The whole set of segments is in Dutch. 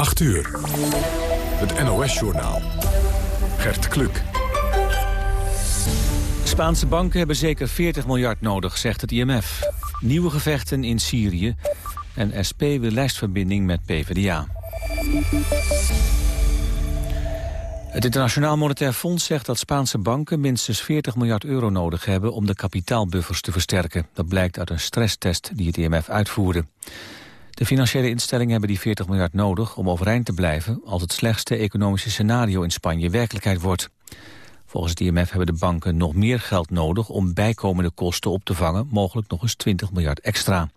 8 uur. Het NOS-journaal. Gert Kluk. Spaanse banken hebben zeker 40 miljard nodig, zegt het IMF. Nieuwe gevechten in Syrië en SP wil lijstverbinding met PvdA. Het Internationaal Monetair Fonds zegt dat Spaanse banken minstens 40 miljard euro nodig hebben om de kapitaalbuffers te versterken. Dat blijkt uit een stresstest die het IMF uitvoerde. De financiële instellingen hebben die 40 miljard nodig om overeind te blijven als het slechtste economische scenario in Spanje werkelijkheid wordt. Volgens het IMF hebben de banken nog meer geld nodig om bijkomende kosten op te vangen, mogelijk nog eens 20 miljard extra.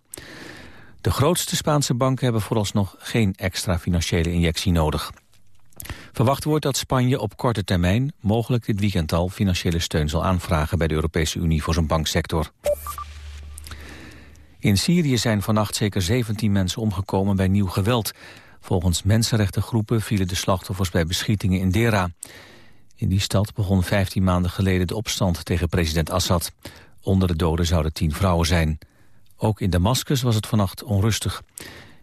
De grootste Spaanse banken hebben vooralsnog geen extra financiële injectie nodig. Verwacht wordt dat Spanje op korte termijn, mogelijk dit weekend al, financiële steun zal aanvragen bij de Europese Unie voor zijn banksector. In Syrië zijn vannacht zeker 17 mensen omgekomen bij nieuw geweld. Volgens mensenrechtengroepen vielen de slachtoffers bij beschietingen in Dera. In die stad begon 15 maanden geleden de opstand tegen president Assad. Onder de doden zouden 10 vrouwen zijn. Ook in Damascus was het vannacht onrustig.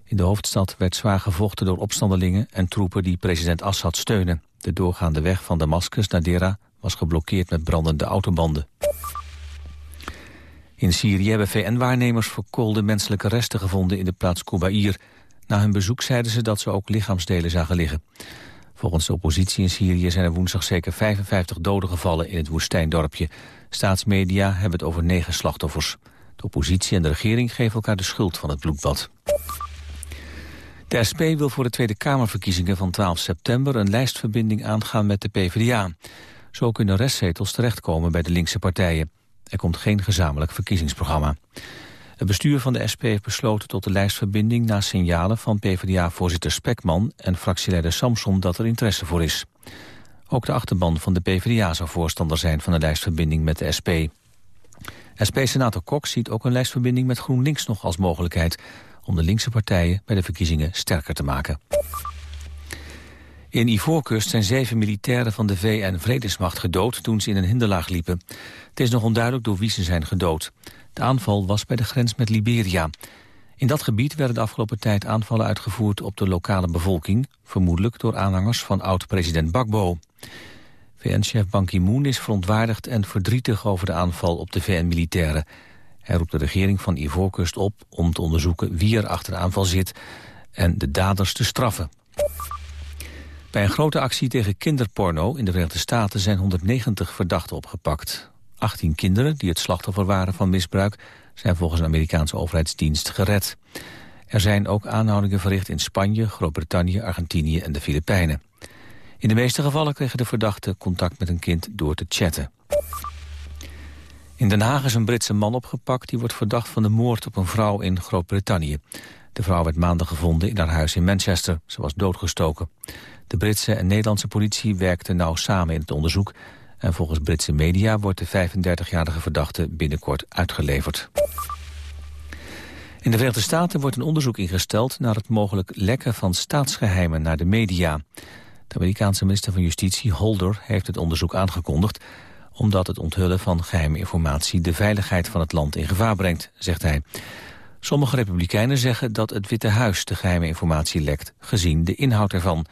In de hoofdstad werd zwaar gevochten door opstandelingen en troepen die president Assad steunen. De doorgaande weg van Damascus naar Dera was geblokkeerd met brandende autobanden. In Syrië hebben VN-waarnemers verkoolde menselijke resten gevonden in de plaats Koubaïr. Na hun bezoek zeiden ze dat ze ook lichaamsdelen zagen liggen. Volgens de oppositie in Syrië zijn er woensdag zeker 55 doden gevallen in het woestijndorpje. Staatsmedia hebben het over negen slachtoffers. De oppositie en de regering geven elkaar de schuld van het bloedbad. De SP wil voor de Tweede Kamerverkiezingen van 12 september een lijstverbinding aangaan met de PvdA. Zo kunnen restzetels terechtkomen bij de linkse partijen. Er komt geen gezamenlijk verkiezingsprogramma. Het bestuur van de SP heeft besloten tot de lijstverbinding... na signalen van PvdA-voorzitter Spekman en fractieleider Samson... dat er interesse voor is. Ook de achterban van de PvdA zou voorstander zijn... van een lijstverbinding met de SP. SP-senator Kok ziet ook een lijstverbinding met GroenLinks nog als mogelijkheid... om de linkse partijen bij de verkiezingen sterker te maken. In Ivoorkust zijn zeven militairen van de VN-vredesmacht gedood toen ze in een hinderlaag liepen. Het is nog onduidelijk door wie ze zijn gedood. De aanval was bij de grens met Liberia. In dat gebied werden de afgelopen tijd aanvallen uitgevoerd op de lokale bevolking, vermoedelijk door aanhangers van oud-president Bakbo. VN-chef Ban Ki-moon is verontwaardigd en verdrietig over de aanval op de VN-militairen. Hij roept de regering van Ivoorkust op om te onderzoeken wie er achter de aanval zit en de daders te straffen. Bij een grote actie tegen kinderporno in de Verenigde Staten zijn 190 verdachten opgepakt. 18 kinderen die het slachtoffer waren van misbruik zijn volgens een Amerikaanse overheidsdienst gered. Er zijn ook aanhoudingen verricht in Spanje, Groot-Brittannië, Argentinië en de Filipijnen. In de meeste gevallen kregen de verdachten contact met een kind door te chatten. In Den Haag is een Britse man opgepakt die wordt verdacht van de moord op een vrouw in Groot-Brittannië. De vrouw werd maandag gevonden in haar huis in Manchester. Ze was doodgestoken. De Britse en Nederlandse politie werkten nauw samen in het onderzoek... en volgens Britse media wordt de 35-jarige verdachte binnenkort uitgeleverd. In de Verenigde Staten wordt een onderzoek ingesteld... naar het mogelijk lekken van staatsgeheimen naar de media. De Amerikaanse minister van Justitie, Holder, heeft het onderzoek aangekondigd... omdat het onthullen van geheime informatie de veiligheid van het land in gevaar brengt, zegt hij. Sommige republikeinen zeggen dat het Witte Huis de geheime informatie lekt, gezien de inhoud ervan.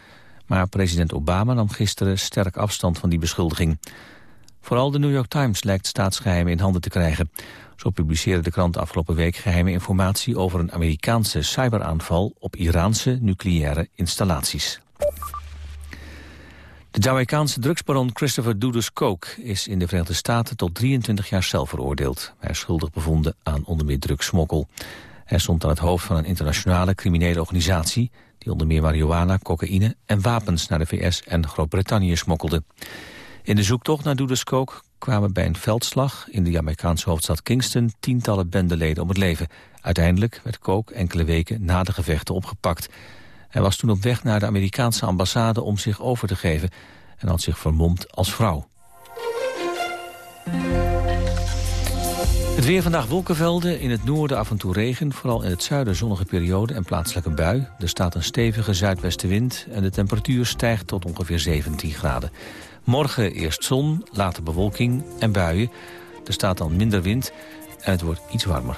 Maar president Obama nam gisteren sterk afstand van die beschuldiging. Vooral de New York Times lijkt staatsgeheimen in handen te krijgen. Zo publiceerde de krant afgelopen week geheime informatie over een Amerikaanse cyberaanval op Iraanse nucleaire installaties. De Jamaicaanse drugsbaron Christopher Douglas Koch is in de Verenigde Staten tot 23 jaar cel veroordeeld. Hij is schuldig bevonden aan onder meer drugsmokkel. Hij stond aan het hoofd van een internationale criminele organisatie... die onder meer marihuana, cocaïne en wapens naar de VS en Groot-Brittannië smokkelde. In de zoektocht naar Koch kwamen bij een veldslag in de Jamaicaanse hoofdstad Kingston tientallen bendeleden om het leven. Uiteindelijk werd Koch enkele weken na de gevechten opgepakt. Hij was toen op weg naar de Amerikaanse ambassade om zich over te geven... en had zich vermomd als vrouw. Het weer vandaag wolkenvelden, in het noorden af en toe regen... vooral in het zuiden zonnige periode en plaatselijke bui. Er staat een stevige zuidwestenwind en de temperatuur stijgt tot ongeveer 17 graden. Morgen eerst zon, later bewolking en buien. Er staat dan minder wind en het wordt iets warmer.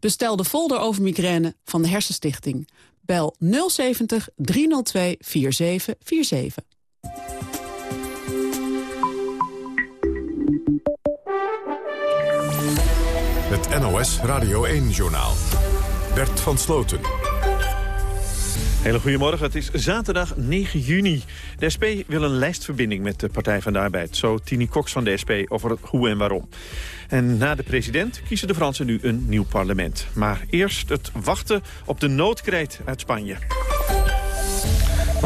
Bestel de folder over migraine van de Hersenstichting. Bel 070 302 4747. Het NOS Radio 1-journaal. Bert van Sloten. Hele goedemorgen, het is zaterdag 9 juni. De SP wil een lijstverbinding met de Partij van de Arbeid. Zo Tini Cox van de SP over het hoe en waarom. En na de president kiezen de Fransen nu een nieuw parlement. Maar eerst het wachten op de noodkreet uit Spanje.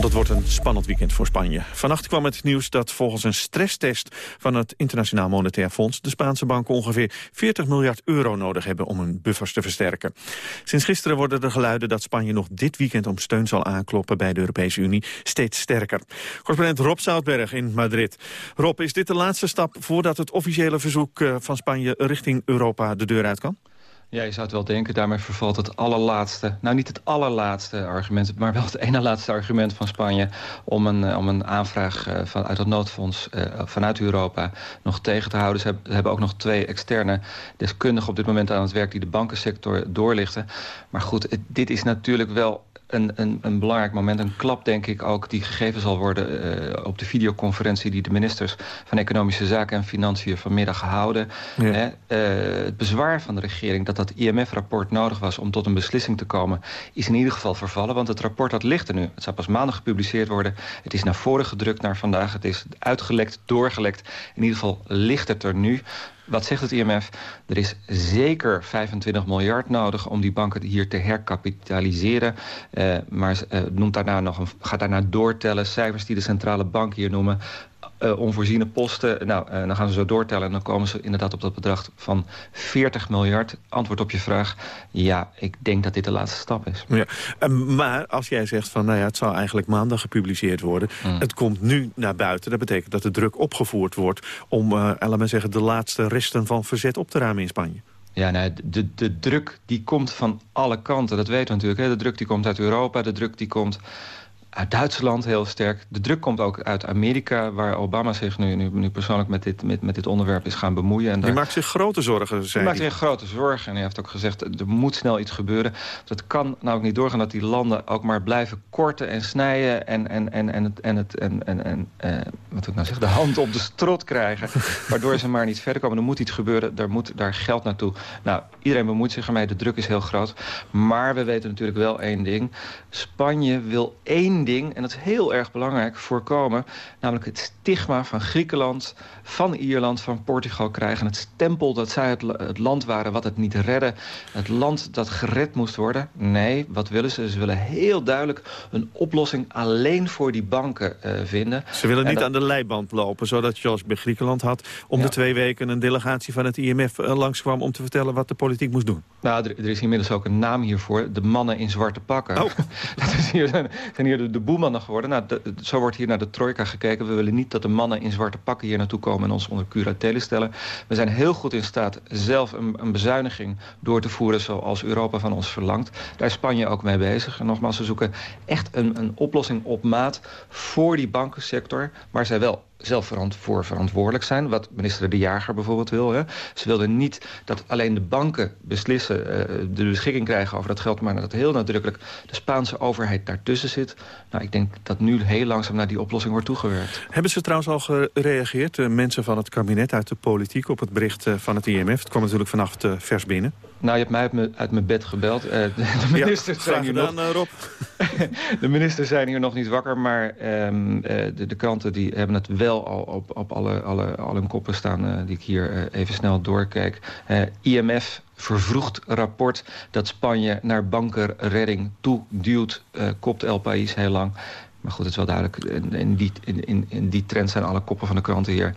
Het wordt een spannend weekend voor Spanje. Vannacht kwam het nieuws dat volgens een stresstest van het Internationaal Monetair Fonds... de Spaanse banken ongeveer 40 miljard euro nodig hebben om hun buffers te versterken. Sinds gisteren worden er geluiden dat Spanje nog dit weekend om steun zal aankloppen bij de Europese Unie steeds sterker. Correspondent Rob Zoutberg in Madrid. Rob, is dit de laatste stap voordat het officiële verzoek eh, van Spanje richting Europa de deur uit kan? Ja, je zou het wel denken. Daarmee vervalt het allerlaatste... nou, niet het allerlaatste argument... maar wel het ene laatste argument van Spanje... om een, eh, om een aanvraag uh, van, uit het noodfonds uh, vanuit Europa nog tegen te houden. Ze hebben, ook nog twee externe deskundigen op dit moment aan het werk... die de bankensector doorlichten. Maar goed, dit is natuurlijk wel een, een, een, belangrijk moment, een klap denk ik ook... die gegeven zal worden uh, op de videoconferentie... die de ministers van Economische Zaken en Financiën vanmiddag houden. Ja. Uh, het bezwaar van de regering dat dat IMF-rapport nodig was... om tot een beslissing te komen, is in ieder geval vervallen. Want het rapport dat ligt er nu. Het zou pas maandag gepubliceerd worden. Het is naar voren gedrukt naar vandaag. Het is uitgelekt, doorgelekt. In ieder geval ligt het er nu. Wat zegt het IMF? Er is zeker 25 miljard nodig om die banken hier te herkapitaliseren. Uh, maar uh, noemt daarna nog een, gaat daarna doortellen. Cijfers die de centrale bank hier noemen. Uh, onvoorziene posten. Nou, uh, dan gaan ze zo doortellen en dan komen ze inderdaad op dat bedrag van 40 miljard. Antwoord op je vraag, ja, ik denk dat dit de laatste stap is. Ja, uh, maar als jij zegt van, nou ja, het zou eigenlijk maandag gepubliceerd worden. Mm. Het komt nu naar buiten. Dat betekent dat de druk opgevoerd wordt om, laten we zeggen, de laatste resten van verzet op te ruimen in Spanje. Ja, nou, de, de druk die komt van alle kanten, dat weten we natuurlijk. Hè? De druk die komt uit Europa, de druk die komt uit Duitsland heel sterk. De druk komt ook uit Amerika, waar Obama zich nu, nu, nu persoonlijk met dit, met, met dit onderwerp is gaan bemoeien. En die maakt zich grote zorgen, zei hij. maakt zich grote zorgen en hij heeft ook gezegd, er moet snel iets gebeuren. Het kan nou ook niet doorgaan dat die landen ook maar blijven korten en snijden en, en, en, en, het, en, het, en, en, en eh, wat ik nou zeg, de hand op de strot krijgen, waardoor ze maar niet verder komen. Er moet iets gebeuren, daar moet daar geld naartoe. Nou, iedereen bemoeit zich ermee, de druk is heel groot. Maar we weten natuurlijk wel één ding. Spanje wil één ding, en dat is heel erg belangrijk, voorkomen. Namelijk het stigma van Griekenland, van Ierland, van Portugal krijgen. Het stempel dat zij het, het land waren wat het niet redden. Het land dat gered moest worden. Nee, wat willen ze? Ze willen heel duidelijk een oplossing alleen voor die banken uh, vinden. Ze willen niet dat... aan de leiband lopen, zodat zoals bij Griekenland had... om ja. de twee weken een delegatie van het IMF uh, langskwam... om te vertellen wat de politiek moest doen. Nou, er, er, is inmiddels ook een naam hiervoor. De mannen in zwarte pakken. Oh. dat is hier, zijn hier de, de boemannen geworden. Nou, zo wordt hier naar de trojka gekeken. We willen niet dat de mannen in zwarte pakken hier naartoe komen... en ons onder curatele stellen. We zijn heel goed in staat zelf een, een bezuiniging door te voeren... zoals Europa van ons verlangt. Daar is Spanje ook mee bezig. En nogmaals, we zoeken echt een, een oplossing op maat... voor die bankensector, waar zij wel zelf voor verantwoordelijk zijn. Wat minister De Jager bijvoorbeeld wil. Hè. Ze wilden niet dat alleen de banken beslissen, uh, de beschikking krijgen over dat geld... maar dat heel nadrukkelijk de Spaanse overheid daartussen zit. Nou, ik denk dat nu heel langzaam naar die oplossing wordt toegewerkt. Hebben ze trouwens al gereageerd, uh, mensen van het kabinet uit de politiek... op het bericht uh, van het IMF? Het kwam natuurlijk vanaf vers binnen. Nou, je hebt mij uit, mijn bed gebeld. Uh, de, de ministers ja, zijn hier gedaan, nog... Rob. de ministers zijn hier nog niet wakker, maar um, uh, de, de kranten die hebben het wel al op, op alle, alle, alle koppen staan... Uh, die ik hier even snel doorkijk. IMF vervroegd rapport dat Spanje naar bankerredding toe duwt, kopt El País heel lang. Maar goed, het is wel duidelijk. In, in die, in, in die trend zijn alle koppen van de kranten hier.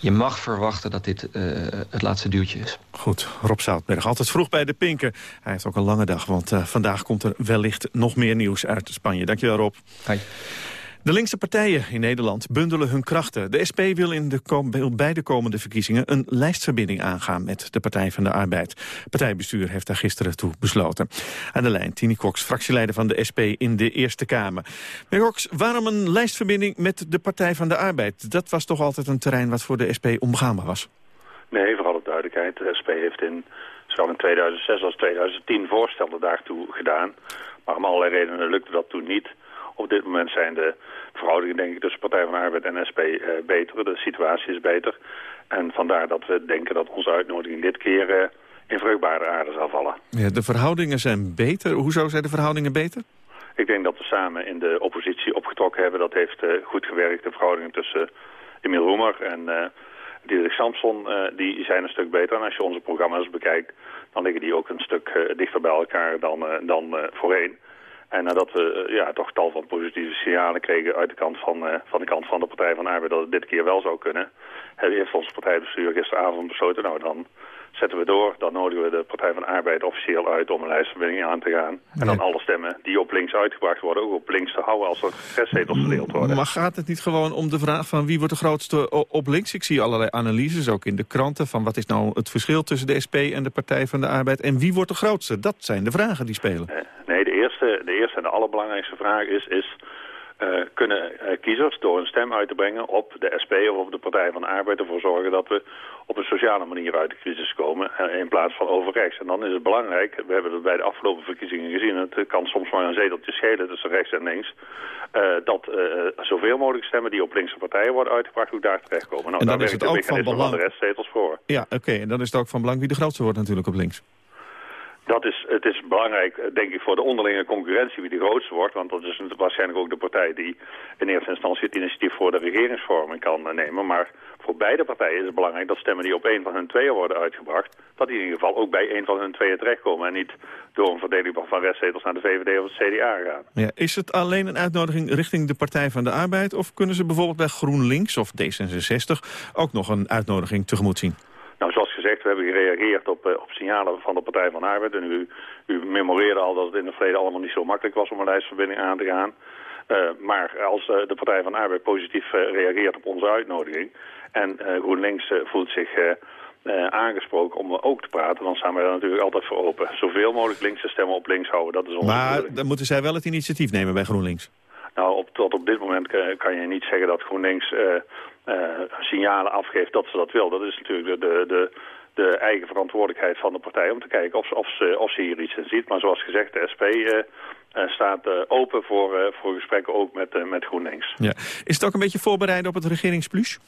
Je mag verwachten dat dit uh, het laatste duwtje is. Goed, Rob Zoutberg, altijd vroeg bij de Pinken. Hij heeft ook een lange dag, want uh, vandaag komt er wellicht nog meer nieuws uit Spanje. Dankjewel, Rob. Hi. De linkse partijen in Nederland bundelen hun krachten. De SP wil in de bij de komende verkiezingen een lijstverbinding aangaan met de Partij van de Arbeid. Partijbestuur heeft daar gisteren toe besloten. Aan de lijn Tini Cox, fractieleider van de SP in de Eerste Kamer. Meneer Cox, waarom een lijstverbinding met de Partij van de Arbeid? Dat was toch altijd een terrein wat voor de SP onbegaanbaar was? Nee, voor alle duidelijkheid. De SP heeft in, zowel in 2006 als 2010 voorstellen daartoe gedaan. Maar om allerlei redenen lukte dat toen niet. Op dit moment zijn de verhoudingen denk ik tussen Partij van de Arbeid en SP uh, beter. De situatie is beter. En vandaar dat we denken dat onze uitnodiging dit keer uh, in vruchtbare aarde zal vallen. Ja, de verhoudingen zijn beter. Hoezo zijn de verhoudingen beter? Ik denk dat we samen in de oppositie opgetrokken hebben. Dat heeft uh, goed gewerkt. De verhoudingen tussen Emiel Roemer en uh, Diederik Samson uh, die zijn een stuk beter. En als je onze programma's bekijkt, dan liggen die ook een stuk dichter bij elkaar dan, dan voorheen. En nadat we ja, toch tal van positieve signalen kregen uit de kant van, uh, van de kant van de Partij van de Arbeid dat het dit keer wel zou kunnen, heeft ons partijbestuur gisteravond besloten, nou dan zetten we door. Dan nodigen we de Partij van de Arbeid officieel uit om een lijstverbinding aan te gaan. En dan alle stemmen die op links uitgebracht worden, ook op links te houden als er restzetels verdeeld worden. Maar gaat het niet gewoon om de vraag van wie wordt de grootste op links? Ik zie allerlei analyses, ook in de kranten, van wat is nou het verschil tussen de SP en de Partij van de Arbeid. En wie wordt de grootste? Dat zijn de vragen die spelen. De eerste, de eerste en de allerbelangrijkste vraag is... is uh, kunnen uh, kiezers door een stem uit te brengen op de SP of op de Partij van de Arbeid ervoor zorgen dat we op een sociale manier uit de crisis komen uh, in plaats van overrechts. En dan is het belangrijk, we hebben het bij de afgelopen verkiezingen gezien, het kan soms maar een zeteltje schelen tussen rechts en links, dat zoveel mogelijk stemmen die op linkse partijen worden uitgebracht ook daar terechtkomen. Nou, en dan daar is het ook van belang... van de restzetels voor. Ja, oké. Okay. En dan is het ook van belang wie de grootste wordt natuurlijk op links. Dat is, het is belangrijk, denk ik, voor de onderlinge concurrentie wie de grootste wordt. Want dat is waarschijnlijk ook de partij die in eerste instantie het initiatief voor de regeringsvorming kan nemen. Maar voor beide partijen is het belangrijk dat stemmen die op een van hun tweeën worden uitgebracht... dat die in ieder geval ook bij een van hun tweeën terechtkomen... en niet door een verdeling van restzetels naar de VVD of het CDA gaan. Ja, is het alleen een uitnodiging richting de Partij van de Arbeid... of kunnen ze bijvoorbeeld bij GroenLinks of D66 ook nog een uitnodiging tegemoet zien? Gezegd, we hebben gereageerd op, uh, op signalen van de Partij van de Arbeid. En u, u memoreerde al dat het in het verleden allemaal niet zo makkelijk was om een lijstverbinding aan te gaan. Uh, maar als uh, de Partij van de Arbeid positief reageert op onze uitnodiging... en GroenLinks voelt zich aangesproken om ook te praten... dan staan wij daar natuurlijk altijd voor open. Zoveel mogelijk linkse stemmen op links houden, dat is onze Maar dan moeten zij wel het initiatief nemen bij GroenLinks? Nou, op, tot op dit moment kan je niet zeggen dat GroenLinks signalen afgeeft dat ze dat wil. Dat is natuurlijk de, de, de eigen verantwoordelijkheid van de partij om te kijken of, of, ze, of ze hier iets in ziet. Maar zoals gezegd, de SP uh, uh, staat open voor, voor gesprekken ook met, met GroenLinks. Ja. Is het ook een beetje voorbereiden op het regeringsplus?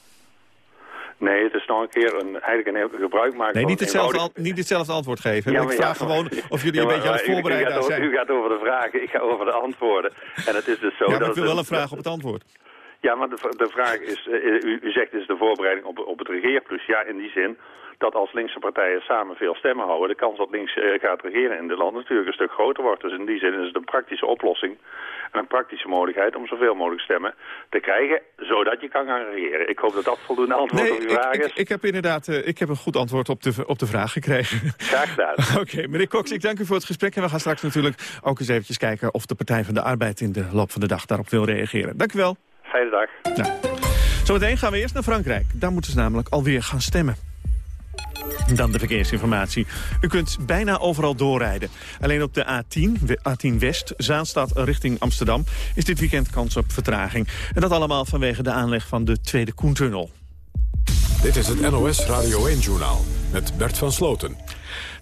Nee, het is nog een keer een, eigenlijk een gebruik maken Nee, niet hetzelfde, niet hetzelfde antwoord geven. Ja, ik vraag ja, gewoon of jullie ja, een beetje aan het voorbereiden u, u gaat zijn. Over, u gaat over de vragen, ik ga over de antwoorden. En het is dus zo dat ik wil wel een vraag op het antwoord. Ja, maar de, de vraag is, u, u zegt is de voorbereiding op, op het regeerplus. Ja, in die zin dat als linkse partijen samen veel stemmen houden... de kans dat links uh, gaat regeren in dit land natuurlijk een stuk groter wordt. Dus in die zin is het een praktische oplossing en een praktische mogelijkheid om zoveel mogelijk stemmen te krijgen, zodat je kan gaan regeren. Ik hoop dat dat voldoende antwoord nee, op uw vraag is. Ik, ik heb inderdaad uh, ik heb een goed antwoord op de, op de vraag gekregen. Graag gedaan. Oké, okay, meneer Cox, ik dank u voor het gesprek. En we gaan straks natuurlijk ook eens eventjes kijken of de Partij van de Arbeid in de loop van de dag daarop wil reageren. Dank u wel. Fijne dag. Nou. Zometeen gaan we eerst naar Frankrijk. Daar moeten ze namelijk alweer gaan stemmen. Dan de verkeersinformatie. U kunt bijna overal doorrijden. Alleen op de A10, A10 West, Zaanstad richting Amsterdam... is dit weekend kans op vertraging. En dat allemaal vanwege de aanleg van de Tweede Koentunnel. Dit is het NOS Radio 1-journaal met Bert van Sloten.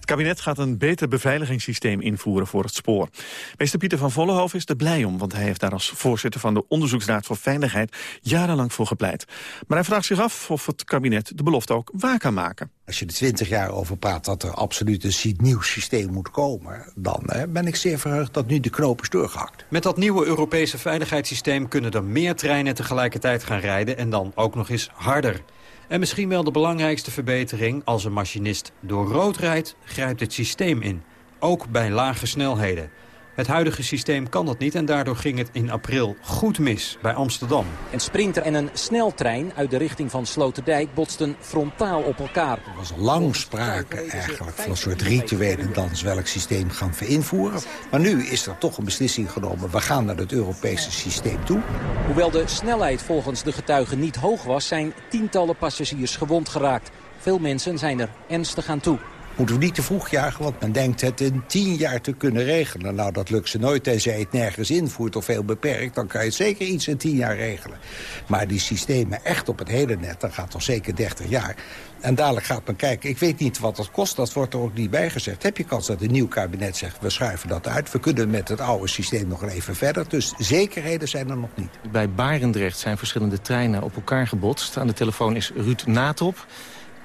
Het kabinet gaat een beter beveiligingssysteem invoeren voor het spoor. Meester Pieter van Vollenhoven is er blij om... want hij heeft daar als voorzitter van de Onderzoeksraad voor Veiligheid... jarenlang voor gepleit. Maar hij vraagt zich af of het kabinet de belofte ook waar kan maken. Als je er twintig jaar over praat dat er absoluut een nieuw systeem moet komen... dan hè, ben ik zeer verheugd dat nu de knoop is doorgehakt. Met dat nieuwe Europese veiligheidssysteem kunnen er meer treinen tegelijkertijd gaan rijden... en dan ook nog eens harder. En misschien wel de belangrijkste verbetering, als een machinist door rood rijdt, grijpt het systeem in. Ook bij lage snelheden. Het huidige systeem kan dat niet en daardoor ging het in april goed mis bij Amsterdam. Een sprinter en een sneltrein uit de richting van Sloterdijk botsten frontaal op elkaar. Er was lang sprake eigenlijk van een soort rituele dans welk systeem gaan we invoeren. Maar nu is er toch een beslissing genomen. We gaan naar het Europese systeem toe. Hoewel de snelheid volgens de getuigen niet hoog was, zijn tientallen passagiers gewond geraakt. Veel mensen zijn er ernstig aan toe moeten we niet te vroeg jagen, want men denkt het in tien jaar te kunnen regelen. Nou, dat lukt ze nooit, tenzij het nergens invoert of heel beperkt. Dan kan je zeker iets in tien jaar regelen. Maar die systemen echt op het hele net, dat gaat toch zeker 30 jaar. En dadelijk gaat men kijken, ik weet niet wat dat kost, dat wordt er ook niet bijgezegd. Heb je kans dat een nieuw kabinet zegt, we schuiven dat uit. We kunnen met het oude systeem nog even verder. Dus zekerheden zijn er nog niet. Bij Barendrecht zijn verschillende treinen op elkaar gebotst. Aan de telefoon is Ruud Natop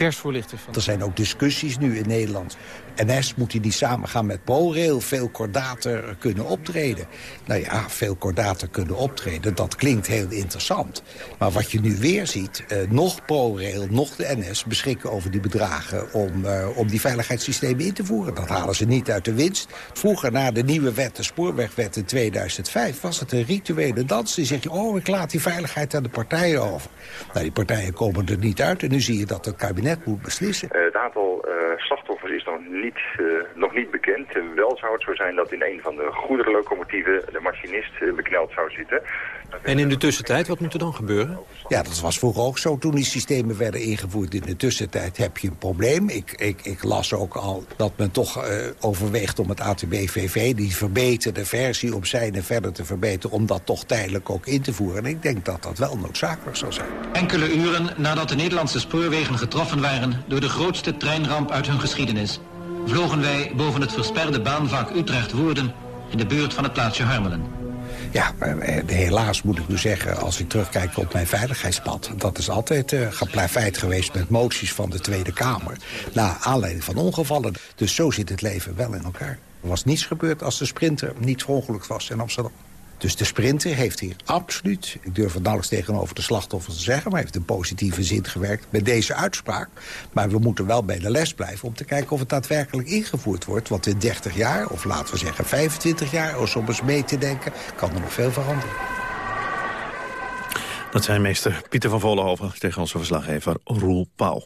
persvoorlichter van... Er zijn ook discussies nu in Nederland NS moet hij niet samen gaan met ProRail veel kordater kunnen optreden. Nou ja, veel kordater kunnen optreden, dat klinkt heel interessant. Maar wat je nu weer ziet, eh, nog ProRail, nog de NS beschikken over die bedragen... Om, eh, om die veiligheidssystemen in te voeren. Dat halen ze niet uit de winst. Vroeger, na de nieuwe wet, de spoorwegwet in 2005... was het een rituele dans. Die zeg je, oh, ik laat die veiligheid aan de partijen over. Nou, die partijen komen er niet uit. En nu zie je dat het kabinet moet beslissen. Uh, het aantal uh, slachtoffers is nog niet, uh, nog niet bekend. wel zou het zo zijn dat in een van de goederenlocomotieven de machinist bekneld zou zitten. En in de tussentijd, wat moet er dan gebeuren? Ja, dat was vroeger ook zo. Toen die systemen werden ingevoerd in de tussentijd heb je een probleem. Ik, ik, ik las ook al dat men toch uh, overweegt om het ATB-VV... die verbeterde versie om zijne verder te verbeteren... om dat toch tijdelijk ook in te voeren. En ik denk dat dat wel noodzakelijk zou zijn. Enkele uren nadat de Nederlandse spoorwegen getroffen waren... door de grootste treinramp uit hun geschiedenis... vlogen wij boven het versperde baanvak Utrecht-Woerden... in de buurt van het plaatsje Harmelen. Ja, eh, helaas moet ik nu zeggen, als ik terugkijk op mijn veiligheidspad... dat is altijd uh, geplaveid geweest met moties van de Tweede Kamer... na aanleiding van ongevallen. Dus zo zit het leven wel in elkaar. Er was niets gebeurd als de sprinter niet verongelukt was in Amsterdam. Dus de sprinter heeft hier absoluut, ik durf het nauwelijks tegenover de slachtoffers te zeggen... maar heeft een positieve zin gewerkt met deze uitspraak. Maar we moeten wel bij de les blijven om te kijken of het daadwerkelijk ingevoerd wordt. Want in 30 jaar, of laten we zeggen 25 jaar, om eens mee te denken... kan er nog veel veranderen. Dat zijn meester Pieter van Vollenhoven tegen onze verslaggever Roel Pauw.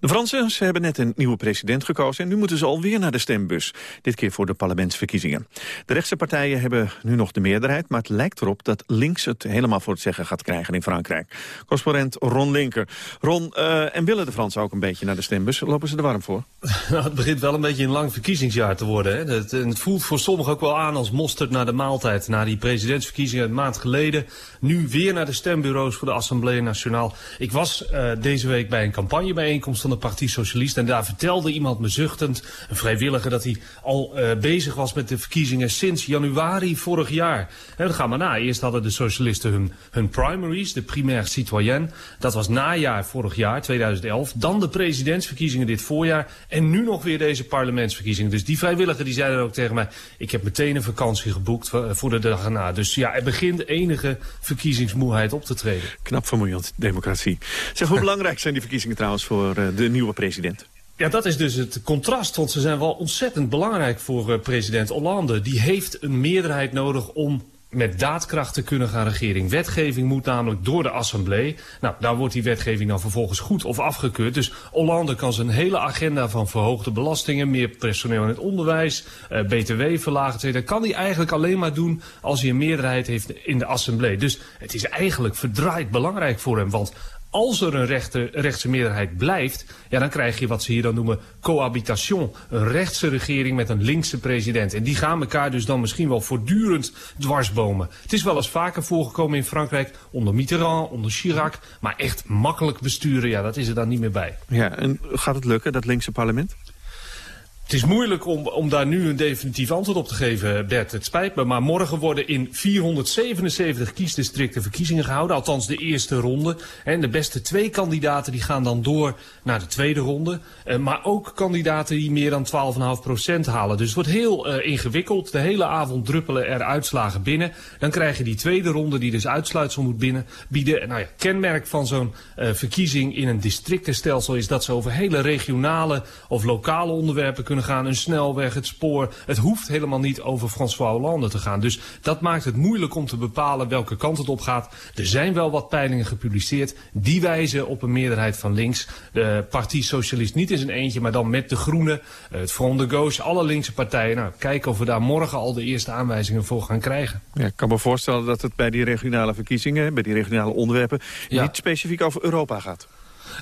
De Fransen ze hebben net een nieuwe president gekozen... en nu moeten ze alweer naar de stembus. Dit keer voor de parlementsverkiezingen. De rechtse partijen hebben nu nog de meerderheid... maar het lijkt erop dat links het helemaal voor het zeggen gaat krijgen in Frankrijk. Correspondent Ron Linker. Ron, uh, en willen de Fransen ook een beetje naar de stembus? Lopen ze er warm voor? Nou, het begint wel een beetje een lang verkiezingsjaar te worden. Hè? Het, het, voelt voor sommigen ook wel aan als mosterd naar de maaltijd. Na die presidentsverkiezingen een maand geleden. Nu weer naar de stembureaus voor de Assemblée Nationale. Ik was uh, deze week bij een campagnebijeenkomst van de Partij Socialist. En daar vertelde iemand me zuchtend, een vrijwilliger, dat hij al uh, bezig was met de verkiezingen sinds januari vorig jaar. En dan gaan we na. Eerst hadden de socialisten hun, hun primaries, de primaire citoyenne. Dat was najaar vorig jaar, 2011. Dan de presidentsverkiezingen dit voorjaar. En nu nog weer deze parlementsverkiezingen. Dus die vrijwilliger die zei dan ook tegen mij... ik heb meteen een vakantie geboekt voor de dag erna. Dus ja, er begint enige verkiezingsmoeheid op te treden. Knap vermoeiend, democratie. Zeg, hoe belangrijk zijn die verkiezingen trouwens voor uh, de nieuwe president? Ja, dat is dus het contrast, want ze zijn wel ontzettend belangrijk voor uh, president Hollande. Die heeft een meerderheid nodig om met daadkracht te kunnen gaan regering. Wetgeving moet namelijk door de Assemblée. Nou, daar wordt die wetgeving dan vervolgens goed of afgekeurd. Dus Hollande kan zijn hele agenda van verhoogde belastingen... meer personeel in het onderwijs, uh, btw verlagen... dat kan hij eigenlijk alleen maar doen als hij een meerderheid heeft in de Assemblée. Dus het is eigenlijk verdraaid belangrijk voor hem. Want als er een rechte, rechtse meerderheid blijft, ja, dan krijg je wat ze hier dan noemen cohabitation. Een rechtse regering met een linkse president. En die gaan elkaar dus dan misschien wel voortdurend dwarsbomen. Het is wel eens vaker voorgekomen in Frankrijk, onder Mitterrand, onder Chirac. Maar echt makkelijk besturen, ja, dat is er dan niet meer bij. Ja, en gaat het lukken, dat linkse parlement? Het is moeilijk om, om daar nu een definitief antwoord op te geven, Bert. Het spijt me, maar morgen worden in 477 kiesdistricten verkiezingen gehouden. Althans de eerste ronde. En de beste twee kandidaten die gaan dan door naar de tweede ronde. Uh, maar ook kandidaten die meer dan 12,5% halen. Dus het wordt heel uh, ingewikkeld. De hele avond druppelen er uitslagen binnen. Dan krijg je die tweede ronde die dus uitsluitsel moet binnen, bieden. Nou ja, kenmerk van zo'n uh, verkiezing in een districtenstelsel is dat ze over hele regionale of lokale onderwerpen kunnen kunnen gaan. Een snelweg, het spoor. Het hoeft helemaal niet over François Hollande te gaan. Dus dat maakt het moeilijk om te bepalen welke kant het op gaat. Er zijn wel wat peilingen gepubliceerd. Die wijzen op een meerderheid van links. De Partie Socialist niet in zijn eentje, maar dan met de Groenen. Het Front de Gauche, alle linkse partijen. Nou, kijken of we daar morgen al de eerste aanwijzingen voor gaan krijgen. Ja, ik kan me voorstellen dat het bij die regionale verkiezingen... bij die regionale onderwerpen... niet specifiek over Europa gaat.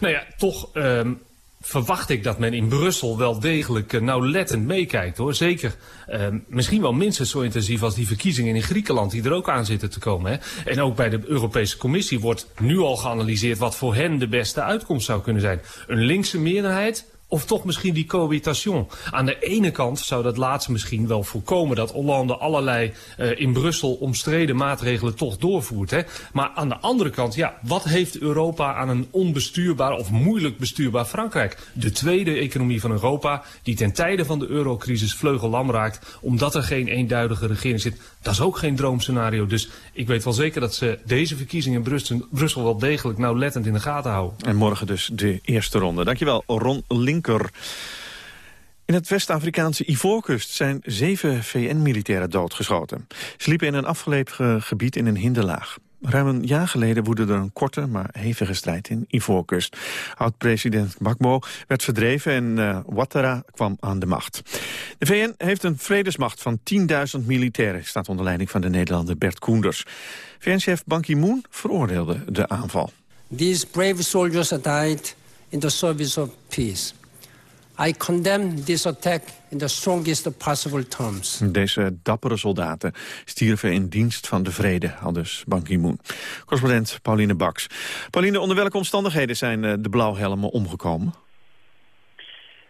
Nou ja, toch um, verwacht ik dat men in Brussel wel degelijk uh, nauwlettend meekijkt. hoor. Zeker uh, misschien wel minstens zo intensief als die verkiezingen in Griekenland... die er ook aan zitten te komen. Hè. En ook bij de Europese Commissie wordt nu al geanalyseerd... wat voor hen de beste uitkomst zou kunnen zijn. Een linkse meerderheid of toch misschien die cohabitation. Aan de ene kant zou dat laatste misschien wel voorkomen... dat Hollande allerlei uh, in Brussel omstreden maatregelen toch doorvoert. Hè? Maar aan de andere kant, ja, wat heeft Europa aan een onbestuurbaar... of moeilijk bestuurbaar Frankrijk? De tweede economie van Europa die ten tijde van de eurocrisis vleugellam raakt... omdat er geen eenduidige regering zit. Dat is ook geen droomscenario. Dus ik weet wel zeker dat ze deze verkiezingen in Brussel, Brussel wel degelijk nauwlettend in de gaten houden. En morgen dus de eerste ronde. Dankjewel, Ron Link. In het West-Afrikaanse Ivoorkust zijn zeven VN-militairen doodgeschoten. Ze liepen in een afgelegen gebied in een hinderlaag. Ruim een jaar geleden woedde er een korte, maar hevige strijd in Ivoorkust. Oud-president Gbagbo werd verdreven en uh, Ouattara kwam aan de macht. De VN heeft een vredesmacht van 10.000 militairen, staat onder leiding van de Nederlander Bert Koenders. VN-chef Ban Ki-moon veroordeelde de aanval. These brave soldiers died in the service of peace. I condemn this attack in the strongest possible terms. Deze dappere soldaten stierven in dienst van de vrede, al dus Ban Ki-moon. Correspondent Pauline Baks. Pauline, onder welke omstandigheden zijn eh, de blauwhelmen omgekomen?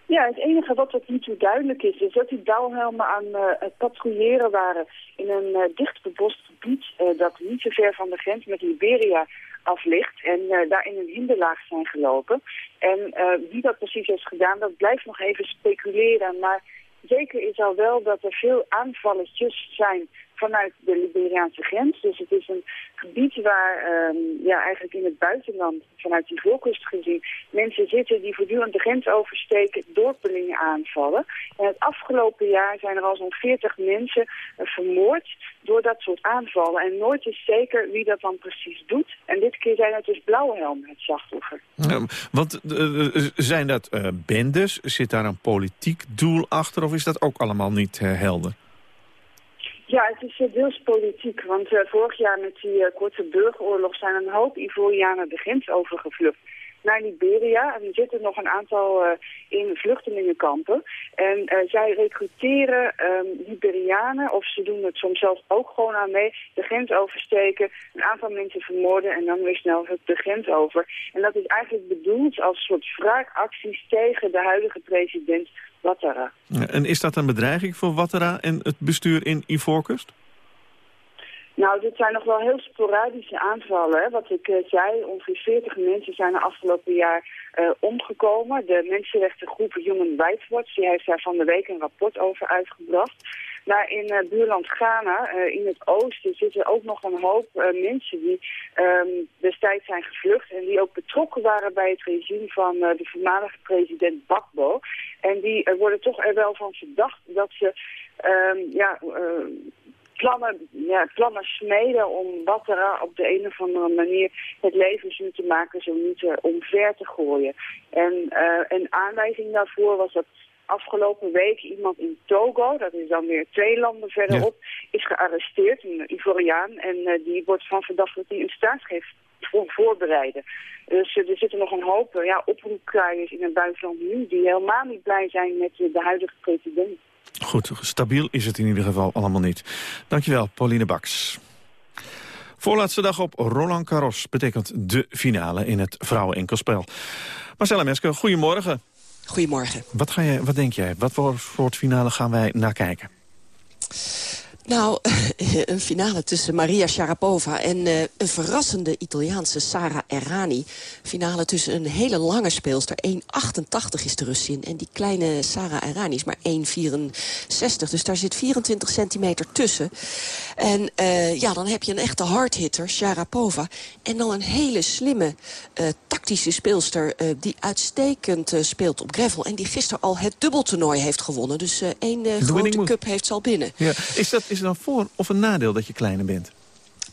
Ja, het enige wat tot nu toe duidelijk is, is dat die blauwhelmen aan uh, het patrouilleren waren in een uh, dicht bebost gebied uh, dat niet zo ver van de grens met Liberia af ligt en uh, daar in een hinderlaag zijn gelopen. En uh, wie dat precies heeft gedaan, dat blijft nog even speculeren. Maar zeker is al wel dat er veel aanvalletjes zijn vanuit de Liberiaanse grens. Dus het is een gebied waar um, ja, eigenlijk in het buitenland, vanuit die voorkust gezien, mensen zitten die voortdurend de grens oversteken, dorpelingen aanvallen. En het afgelopen jaar zijn er al zo'n 40 mensen uh, vermoord door dat soort aanvallen. En nooit is zeker wie dat dan precies doet. En dit keer zijn het dus blauwhelmen, het slachtoffer. Want uh, zijn dat bendes? Zit daar een politiek doel achter of is dat ook allemaal niet helder? Ja, het is uh, deels politiek, want uh, vorig jaar met die uh, korte burgeroorlog zijn een hoop Ivorianen de grens overgevlucht naar Liberia. En er zitten nog een aantal uh, in vluchtelingenkampen. En uh, zij recruteren um, Liberianen, of ze doen het soms zelfs ook gewoon aan mee, de grens oversteken, een aantal mensen vermoorden en dan weer snel de grens over. En dat is eigenlijk bedoeld als soort wraakacties tegen de huidige president Ouattara. En is dat een bedreiging voor Ouattara en het bestuur in Ivoorkust? Nou, dit zijn nog wel heel sporadische aanvallen. Hè. Wat ik uh, zei, ongeveer 40 mensen zijn er afgelopen jaar uh, omgekomen. De mensenrechtengroep Human Rights Watch die heeft daar van de week een rapport over uitgebracht. Maar in uh, buurland Ghana, in het oosten, zitten ook nog een hoop mensen die um, destijds zijn gevlucht en die ook betrokken waren bij het regime van de voormalige president Bakbo. En die worden toch er wel van verdacht dat ze um, ja, plannen, ja, plannen smeden om Battera op de een of andere manier het leven zuur te maken, zo niet uh, omver te gooien. En uh, een aanwijzing daarvoor was dat afgelopen week iemand in Togo, dat is dan weer twee landen verderop, ja. is gearresteerd, een Ivoriaan. En uh, die wordt van verdacht dat hij een staatsgreep voor voorbereiden. Dus uh, er zitten nog een hoop ja, oproepkraaiers in het buitenland nu die helemaal niet blij zijn met de huidige president. Goed, stabiel is het in ieder geval allemaal niet. Dankjewel, Pauline Baks. Voorlaatste dag op Roland Garros betekent de finale in het vrouwen-enkelspel. Marcella Mesker, goedemorgen. Goedemorgen. Wat, ga je, wat denk jij? Wat voor soort finale gaan wij naar kijken? Nou, een finale tussen Maria Sharapova en uh, een verrassende Italiaanse Sara Errani. Finale tussen een hele lange speelster. 1,88 is de Russin. En die kleine Sara Errani is maar 1,64. Dus daar zit 24 centimeter tussen. En uh, ja, dan heb je een echte hardhitter, Sharapova. En dan een hele slimme, uh, tactische speelster... die uitstekend speelt op gravel. En die gisteren al het dubbeltoernooi heeft gewonnen. Dus één grote cup heeft ze al binnen. Ja. Is dat... Is is het dan voor of een nadeel dat je kleiner bent?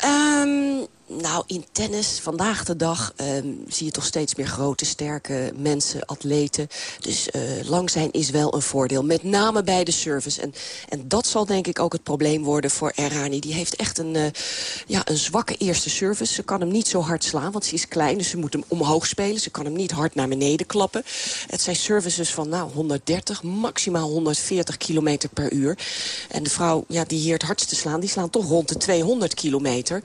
Um, nou, in tennis vandaag de dag um, zie je toch steeds meer grote, sterke mensen, atleten. Dus uh, lang zijn is wel een voordeel. Met name bij de service. En, en dat zal denk ik ook het probleem worden voor Errani. Die heeft echt een, uh, ja, een zwakke eerste service. Ze kan hem niet zo hard slaan, want ze is klein. Dus ze moet hem omhoog spelen. Ze kan hem niet hard naar beneden klappen. Het zijn services van nou, 130, maximaal 140 kilometer per uur. En de vrouw ja, die hier het hardste slaan, die slaan toch rond de 200 kilometer.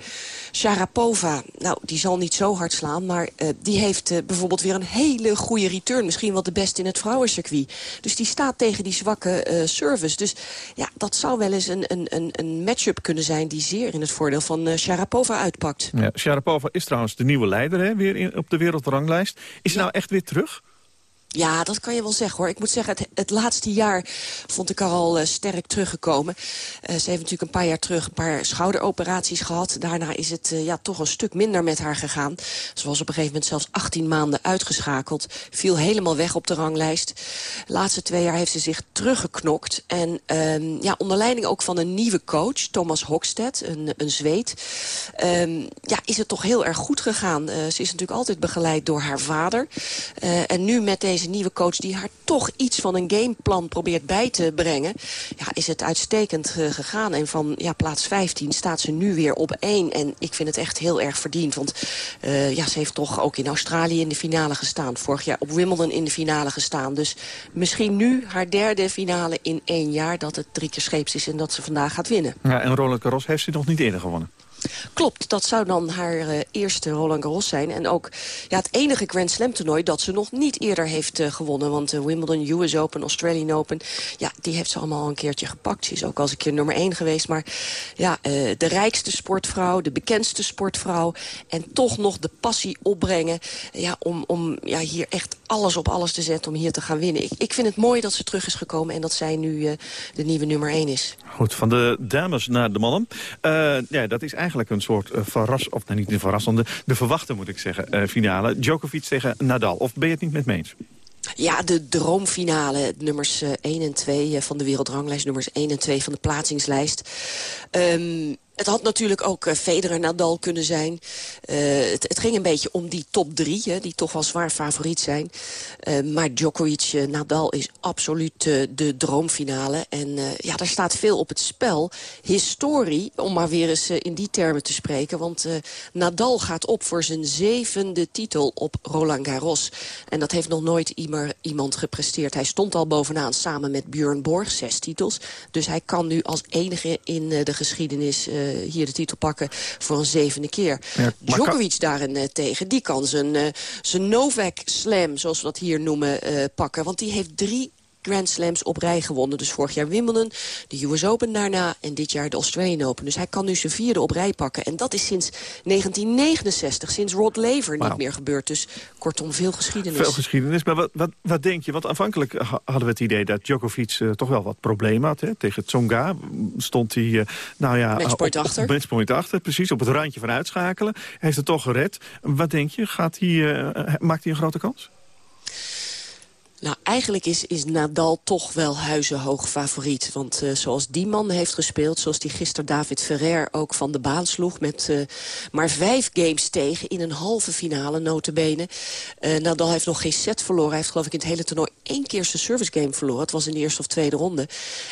Sharapova, nou, die zal niet zo hard slaan... maar uh, die heeft uh, bijvoorbeeld weer een hele goede return. Misschien wel de beste in het vrouwencircuit. Dus die staat tegen die zwakke uh, service. Dus ja, dat zou wel eens een, een, een, match-up kunnen zijn... die zeer in het voordeel van Sharapova uitpakt. Ja, Sharapova is trouwens de nieuwe leider hè, weer in, op de wereldranglijst. Is ze nou echt weer terug? Ja, dat kan je wel zeggen hoor. Ik moet zeggen, het, het laatste jaar vond ik haar al uh, sterk teruggekomen. Uh, ze heeft natuurlijk een paar jaar terug een paar schouderoperaties gehad. Daarna is het uh, ja, toch een stuk minder met haar gegaan. Ze was op een gegeven moment zelfs 18 maanden uitgeschakeld. Viel helemaal weg op de ranglijst. De laatste twee jaar heeft ze zich teruggeknokt. En um, ja, onder leiding ook van een nieuwe coach, Thomas Hokstedt, een, een Zweed. Um, ja, is het toch heel erg goed gegaan. ze is natuurlijk altijd begeleid door haar vader. en nu met deze deze nieuwe coach die haar toch iets van een gameplan probeert bij te brengen... Ja, is het uitstekend uh, gegaan. En van ja, plaats 15 staat ze nu weer op 1. En ik vind het echt heel erg verdiend. Want uh, ja, ze heeft toch ook in Australië in de finale gestaan. Vorig jaar op Wimbledon in de finale gestaan. Dus misschien nu haar derde finale in één jaar... dat het drie keer scheeps is en dat ze vandaag gaat winnen. Ja, en Roland Garros heeft ze nog niet eerder gewonnen. Klopt, dat zou dan haar uh, eerste Roland Garros zijn. En ook ja, het enige Grand Slam toernooi dat ze nog niet eerder heeft uh, gewonnen. Want uh, Wimbledon, US Open, Australian Open... ja, die heeft ze allemaal een keertje gepakt. Ze is ook al eens een keer nummer 1 geweest. Maar ja, de rijkste sportvrouw, de bekendste sportvrouw... en toch nog de passie opbrengen ja, om, om ja, hier echt alles op alles te zetten... om hier te gaan winnen. Ik, ik vind het mooi dat ze terug is gekomen... en dat zij nu de nieuwe nummer 1 is. Goed, van de dames naar de mannen. ja, dat is eigenlijk eigenlijk een soort uh, of nou, niet de verrassende, de verwachte moet ik zeggen, uh, finale. Djokovic tegen Nadal. Of ben je het niet met me eens? Ja, de droomfinale, nummers 1 uh, en 2 van de wereldranglijst... nummers 1 en 2 van de plaatsingslijst. Um, het had natuurlijk ook uh, Federer Nadal kunnen zijn. Uh, het, ging een beetje om die top drie, hè, die toch wel zwaar favoriet zijn. Uh, maar Djokovic, Nadal is absoluut de droomfinale. En ja, daar staat veel op het spel. Historie, om maar weer eens in die termen te spreken. Want Nadal gaat op voor zijn zevende titel op Roland Garros. En dat heeft nog nooit iemand gepresteerd. Hij stond al bovenaan samen met Björn Borg, zes titels. Dus hij kan nu als enige in de geschiedenis hier de titel pakken voor een zevende keer. Ja, Djokovic kan... daarin uh, tegen, die kan zijn, uh, zijn Novak Slam, zoals we dat hier noemen, pakken. Want die heeft drie Grand Slams op rij gewonnen. Dus vorig jaar Wimbledon, de US Open daarna en dit jaar de Australian Open. Dus hij kan nu zijn vierde op rij pakken. En dat is sinds 1969, sinds Rod Laver wow. niet meer gebeurd. Dus kortom, veel geschiedenis. Veel geschiedenis. Maar wat, wat, wat denk je? Want aanvankelijk hadden we het idee dat Djokovic uh, toch wel wat problemen had. Hè? Tegen Tsonga stond hij, uh, nou ja... Matchpoint op, achter. Matchpoint achter, precies. Op het randje van uitschakelen. Hij heeft het toch gered. Wat denk je? Gaat hij, uh, maakt hij een grote kans? Nou, eigenlijk is, is Nadal toch wel huizenhoog favoriet. Want uh, zoals die man heeft gespeeld, zoals die gisteren David Ferrer ook van de baan sloeg... met uh, maar vijf games tegen in een halve finale, notabene. Uh, Nadal heeft nog geen set verloren. Hij heeft geloof ik in het hele toernooi één keer zijn service game verloren. Het was in de eerste of tweede ronde.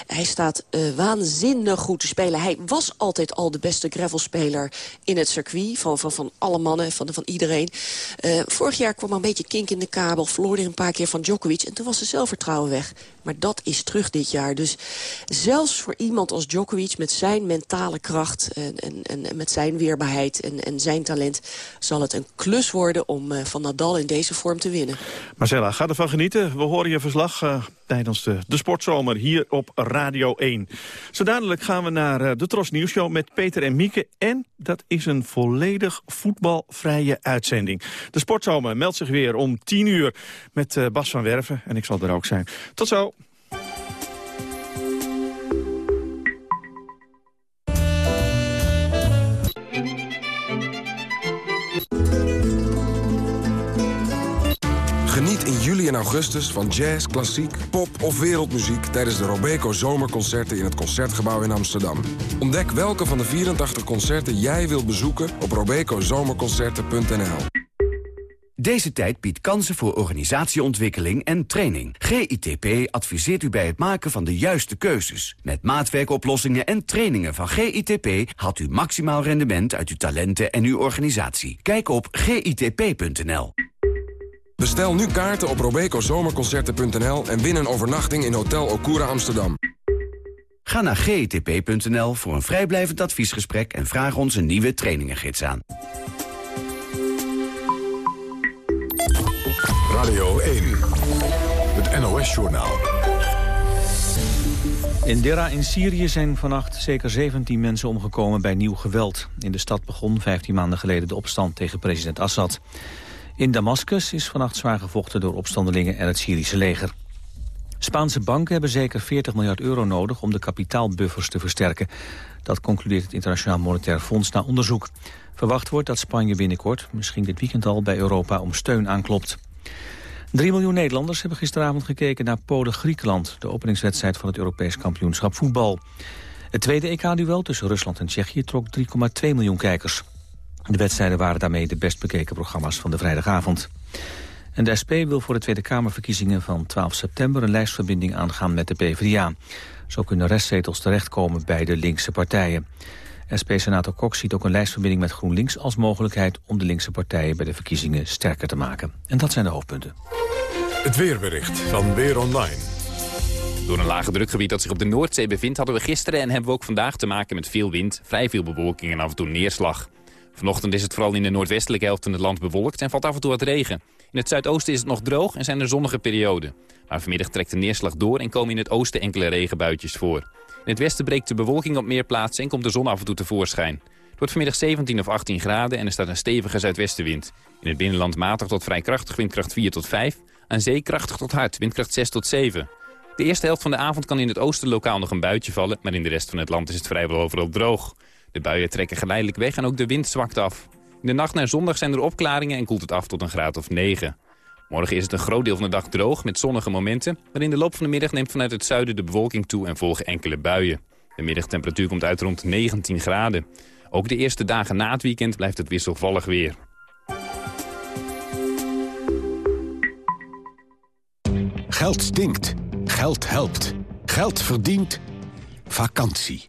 Hij staat waanzinnig goed te spelen. Hij was altijd al de beste gravelspeler in het circuit. Van, van, van alle mannen, van, van iedereen. vorig jaar kwam er een beetje kink in de kabel. Verloor hij een paar keer van Djokovic. En toen was zijn zelfvertrouwen weg. Maar dat is terug dit jaar. Dus zelfs voor iemand als Djokovic met zijn mentale kracht... en, en, en met zijn weerbaarheid en, en zijn talent... zal het een klus worden om uh, van Nadal in deze vorm te winnen. Marcella, ga ervan genieten. We horen je verslag uh, tijdens de, de sportzomer hier op Radio 1. Zo dadelijk gaan we naar uh, de Tros Nieuwsshow met Peter en Mieke. En dat is een volledig voetbalvrije uitzending. De sportzomer meldt zich weer om 10 uur met uh, Bas van Werven. En ik zal er ook zijn. Tot zo. Juli en augustus van jazz, klassiek, pop of wereldmuziek... tijdens de Robeco Zomerconcerten in het Concertgebouw in Amsterdam. Ontdek welke van de 84 concerten jij wilt bezoeken op robecozomerconcerten.nl. Deze tijd biedt kansen voor organisatieontwikkeling en training. GITP adviseert u bij het maken van de juiste keuzes. Met maatwerkoplossingen en trainingen van GITP... haalt u maximaal rendement uit uw talenten en uw organisatie. Kijk op gitp.nl. Bestel nu kaarten op robecozomerconcerten.nl en win een overnachting in Hotel Okura Amsterdam. Ga naar gitp.nl voor een vrijblijvend adviesgesprek... en vraag ons een nieuwe trainingengids aan. Radio 1, het NOS-journaal. In Dera in Syrië zijn vannacht zeker 17 mensen omgekomen bij nieuw geweld. In de stad begon 15 maanden geleden de opstand tegen president Assad. In Damascus is vannacht zwaar gevochten door opstandelingen en het Syrische leger. Spaanse banken hebben zeker 40 miljard euro nodig om de kapitaalbuffers te versterken. Dat concludeert het Internationaal Monetair Fonds na onderzoek. Verwacht wordt dat Spanje binnenkort, misschien dit weekend al, bij Europa om steun aanklopt. 3 miljoen Nederlanders hebben gisteravond gekeken naar Polen-Griekenland... de openingswedstrijd van het Europees kampioenschap voetbal. Het tweede EK-duel tussen Rusland en Tsjechië trok 3,2 miljoen kijkers. De wedstrijden waren daarmee de best bekeken programma's van de vrijdagavond. En de SP wil voor de Tweede Kamerverkiezingen van 12 september... een lijstverbinding aangaan met de PvdA. Zo kunnen restzetels terechtkomen bij de linkse partijen. SP-senator Kok ziet ook een lijstverbinding met GroenLinks als mogelijkheid om de linkse partijen bij de verkiezingen sterker te maken. En dat zijn de hoofdpunten. Het weerbericht van Weer Online. Door een lage drukgebied dat zich op de Noordzee bevindt... hadden we gisteren en hebben we ook vandaag te maken met veel wind... vrij veel bewolking en af en toe neerslag. Vanochtend is het vooral in de noordwestelijke helft van het land bewolkt... en valt af en toe wat regen. In het zuidoosten is het nog droog en zijn er zonnige perioden. Maar vanmiddag trekt de neerslag door en komen in het oosten enkele regenbuitjes voor. In het westen breekt de bewolking op meer plaatsen en komt de zon af en toe tevoorschijn. Het wordt vanmiddag 17 of 18 graden en er staat een stevige zuidwestenwind. In het binnenland matig tot vrij krachtig, windkracht 4 tot 5. Aan zee krachtig tot hard, windkracht 6 tot 7. De eerste helft van de avond kan in het oosten lokaal nog een buitje vallen... maar in de rest van het land is het vrijwel overal droog. De buien trekken geleidelijk weg en ook de wind zwakt af. In de nacht naar zondag zijn er opklaringen en koelt het af tot een graad of 9. Morgen is het een groot deel van de dag droog met zonnige momenten... maar in de loop van de middag neemt vanuit het zuiden de bewolking toe en volgen enkele buien. De middagtemperatuur komt uit rond 19 graden. Ook de eerste dagen na het weekend blijft het wisselvallig weer. Geld stinkt. Geld helpt. Geld verdient. Vakantie.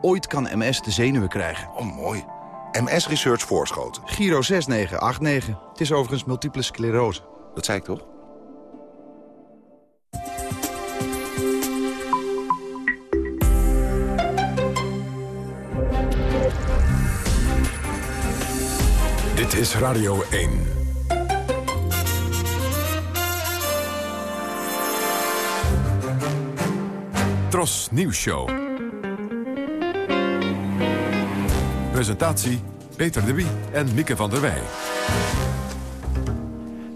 Ooit kan MS de zenuwen krijgen. Oh, mooi. MS Research Voorschoten. Giro 6989. Het is overigens multiple sclerose. Dat zei ik toch? Dit is Radio 1. Tros Nieuws Show. Presentatie Peter de Wie en Mieke van der Wij.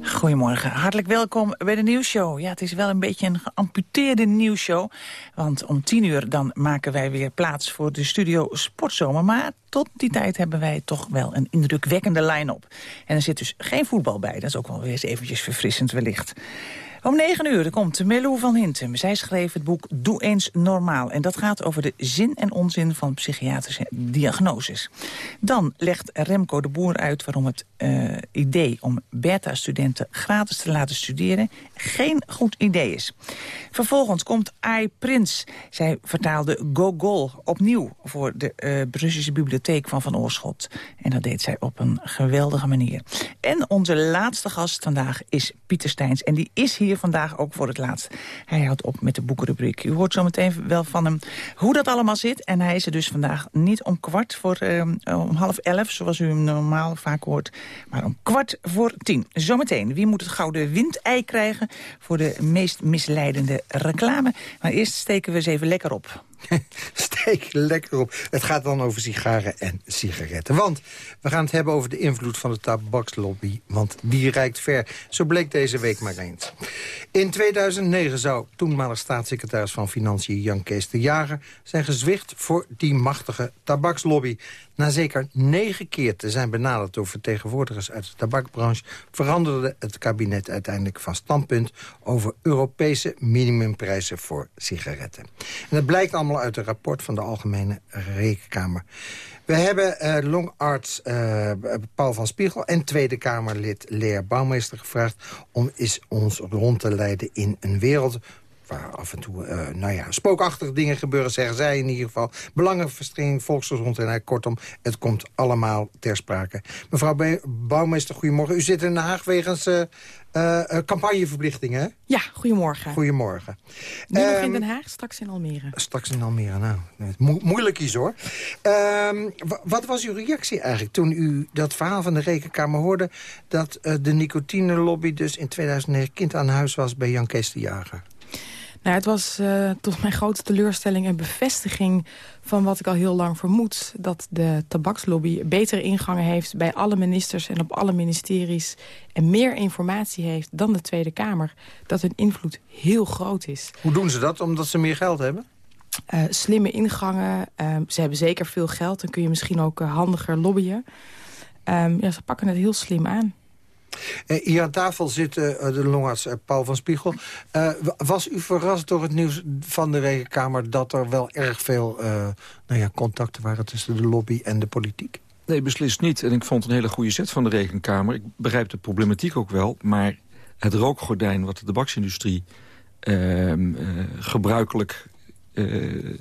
Goedemorgen, hartelijk welkom bij de nieuwsshow. Ja, het is wel een beetje een geamputeerde nieuwsshow. Want om tien uur dan maken wij weer plaats voor de studio Sportzomer. Maar tot die tijd hebben wij toch wel een indrukwekkende line-up. En er zit dus geen voetbal bij. Dat is ook wel weer eens eventjes verfrissend wellicht. Om negen uur komt Melou van Hintem. Zij schreef het boek Doe eens normaal. En dat gaat over de zin en onzin van psychiatrische diagnoses. Dan legt Remco de Boer uit waarom het uh, idee om beta-studenten gratis te laten studeren geen goed idee is. Vervolgens komt Ai Prins. Zij vertaalde Gogol opnieuw voor de uh, Brusselse bibliotheek van Van Oorschot. En dat deed zij op een geweldige manier. En onze laatste gast vandaag is Pieter Steins. En die is hier vandaag ook voor het laatst. Hij houdt op met de boekenrubriek. U hoort zo meteen wel van hem hoe dat allemaal zit. En hij is er dus vandaag niet om kwart voor uh, om half elf, zoals u hem normaal vaak hoort. Maar om kwart voor tien. Zometeen, wie moet het gouden windei krijgen... voor de meest misleidende reclame? Maar eerst steken we eens even lekker op. Steek lekker op. Het gaat dan over sigaren en sigaretten. Want we gaan het hebben over de invloed van de tabakslobby. Want die reikt ver. Zo bleek deze week maar eens. In 2009 zou toenmalig staatssecretaris van Financiën Jan Kees de Jager... zijn gezwicht voor die machtige tabakslobby. Na zeker negen keer te zijn benaderd door vertegenwoordigers uit de tabakbranche... veranderde het kabinet uiteindelijk van standpunt... over Europese minimumprijzen voor sigaretten. En dat blijkt allemaal uit een rapport van de Algemene Rekenkamer. We hebben uh, longarts uh, Paul van Spiegel en Tweede Kamerlid Leer Bouwmeester gevraagd... om eens ons rond te leiden in een wereld waar af en toe, uh, nou ja, spookachtige dingen gebeuren, zeggen zij in ieder geval. Belangenverstrengeling, volksgezondheid, kortom, het komt allemaal ter sprake. Mevrouw Bouwmeester, goedemorgen. U zit in Den Haag wegens uh, uh, campagneverplichtingen, hè? Ja, goedemorgen. Goedemorgen. Nu um, nog in Den Haag, straks in Almere. Straks in Almere, nou, mo moeilijk is hoor. Um, wat was uw reactie eigenlijk toen u dat verhaal van de Rekenkamer hoorde... dat de nicotinelobby dus in 2009 kind aan huis was bij Jan Kees de Jager? Nou, het was uh, tot mijn grote teleurstelling een bevestiging van wat ik al heel lang vermoed. Dat de tabakslobby betere ingangen heeft bij alle ministers en op alle ministeries. En meer informatie heeft dan de Tweede Kamer. Dat hun invloed heel groot is. Hoe doen ze dat? Omdat ze meer geld hebben? Uh, slimme ingangen. Uh, ze hebben zeker veel geld. Dan kun je misschien ook handiger lobbyen. Um, ja, ze pakken het heel slim aan. Uh, hier aan tafel zit uh, de longarts uh, Paul van Spiegel. was u verrast door het nieuws van de Rekenkamer... dat er wel erg veel nou ja, contacten waren tussen de lobby en de politiek? Nee, beslist niet. En ik vond een hele goede zet van de Rekenkamer. Ik begrijp de problematiek ook wel. Maar het rookgordijn wat de tabaksindustrie ehm, gebruikelijk uh,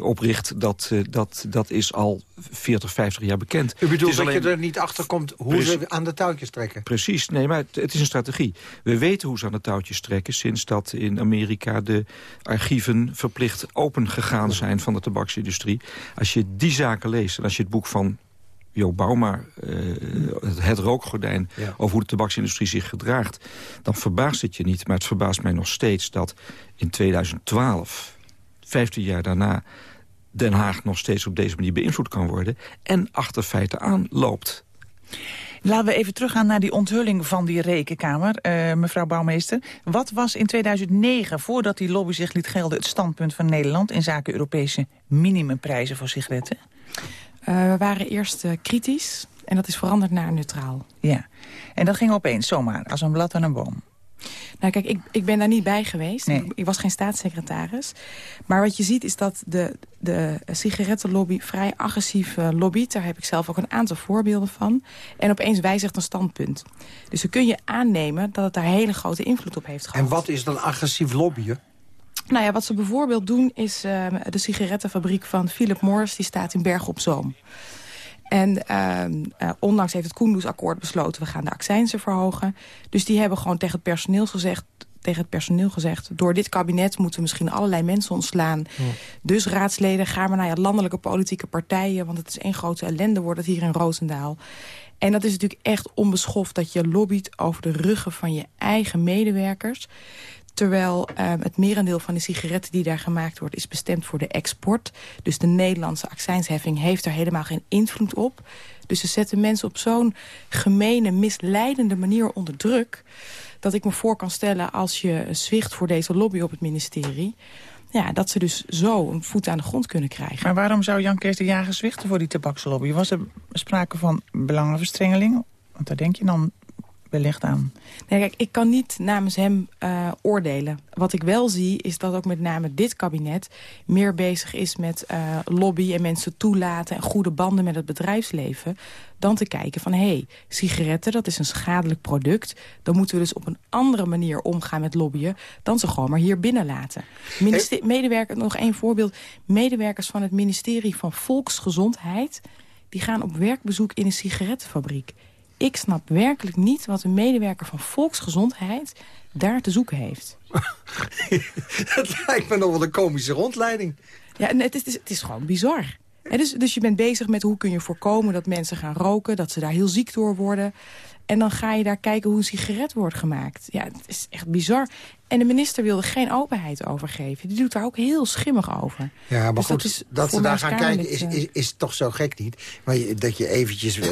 opricht, dat, uh, dat, dat is al 40, 50 jaar bekend. U bedoelt dat alleen... je er niet achter komt hoe ze aan de touwtjes trekken? Precies, nee, maar het, het, is een strategie. We weten hoe ze aan de touwtjes trekken... sinds dat in Amerika de archieven verplicht open gegaan zijn... van de tabaksindustrie. Als je die zaken leest en als je het boek van Jo Bauma, uh, het, het, rookgordijn... Ja. over hoe de tabaksindustrie zich gedraagt... dan verbaast het je niet, maar het verbaast mij nog steeds... dat in 2012 15 jaar daarna Den Haag nog steeds op deze manier beïnvloed kan worden... en achter feiten aanloopt. Laten we even teruggaan naar die onthulling van die rekenkamer, uh, mevrouw Bouwmeester. Wat was in 2009, voordat die lobby zich liet gelden... het standpunt van Nederland in zaken Europese minimumprijzen voor sigaretten? Uh, we waren eerst uh, kritisch en dat is veranderd naar neutraal. Ja, en dat ging opeens zomaar, als een blad aan een boom. Nou kijk, ik, ik ben daar niet bij geweest. Nee. Ik, ik, was geen staatssecretaris. Maar wat je ziet is dat de, de sigarettenlobby vrij agressief uh, lobbyt. Daar heb ik zelf ook een aantal voorbeelden van. En opeens wijzigt een standpunt. Dus dan kun je aannemen dat het daar hele grote invloed op heeft gehad. En wat is dan agressief lobbyen? Nou ja, wat ze bijvoorbeeld doen is uh, de sigarettenfabriek van Philip Morris. Die staat in Bergen op Zoom. En uh, onlangs heeft het Koendersakkoord besloten... we gaan de accijnsen verhogen. Dus die hebben gewoon tegen het personeel gezegd tegen het personeel gezegd... door dit kabinet moeten we misschien allerlei mensen ontslaan. Ja. Dus raadsleden, ga maar naar je landelijke politieke partijen... want het is één grote ellende, wordt het hier in Roosendaal. En dat is natuurlijk echt onbeschoft dat je lobbyt over de ruggen van je eigen medewerkers. Terwijl um, het merendeel van de sigaretten die daar gemaakt wordt... is bestemd voor de export. Dus de Nederlandse accijnsheffing heeft er helemaal geen invloed op. Dus ze zetten mensen op zo'n gemene, misleidende manier onder druk... dat ik me voor kan stellen als je zwicht voor deze lobby op het ministerie... Ja, dat ze dus zo een voet aan de grond kunnen krijgen. Maar waarom zou Jan Kees de Jager zwichten voor die tabakslobby? Was er sprake van belangenverstrengeling? Want daar denk je dan wellicht aan. Nee, kijk, ik kan niet namens hem uh, oordelen. Wat ik wel zie is dat ook met name dit kabinet... meer bezig is met uh, lobby en mensen toelaten... en goede banden met het bedrijfsleven... dan te kijken van, hé, hey, sigaretten, dat is een schadelijk product. Dan moeten we dus op een andere manier omgaan met lobbyen... dan ze gewoon maar hier binnen laten. Minister medewerker, nog één voorbeeld. Medewerkers van het ministerie van Volksgezondheid... die gaan op werkbezoek in een sigarettenfabriek ik snap werkelijk niet wat een medewerker van volksgezondheid daar te zoeken heeft. Het lijkt me nog wel een komische rondleiding. Ja, het is, het is gewoon bizar. Dus, dus je bent bezig met hoe kun je voorkomen dat mensen gaan roken... dat ze daar heel ziek door worden. En dan ga je daar kijken hoe een sigaret wordt gemaakt. Ja, het is echt bizar. En de minister wilde geen openheid over geven. Die doet daar ook heel schimmig over. Ja, maar dus goed, dat, dat ze daar gaan kijken is, is, is toch zo gek niet. Maar je, dat je eventjes uh,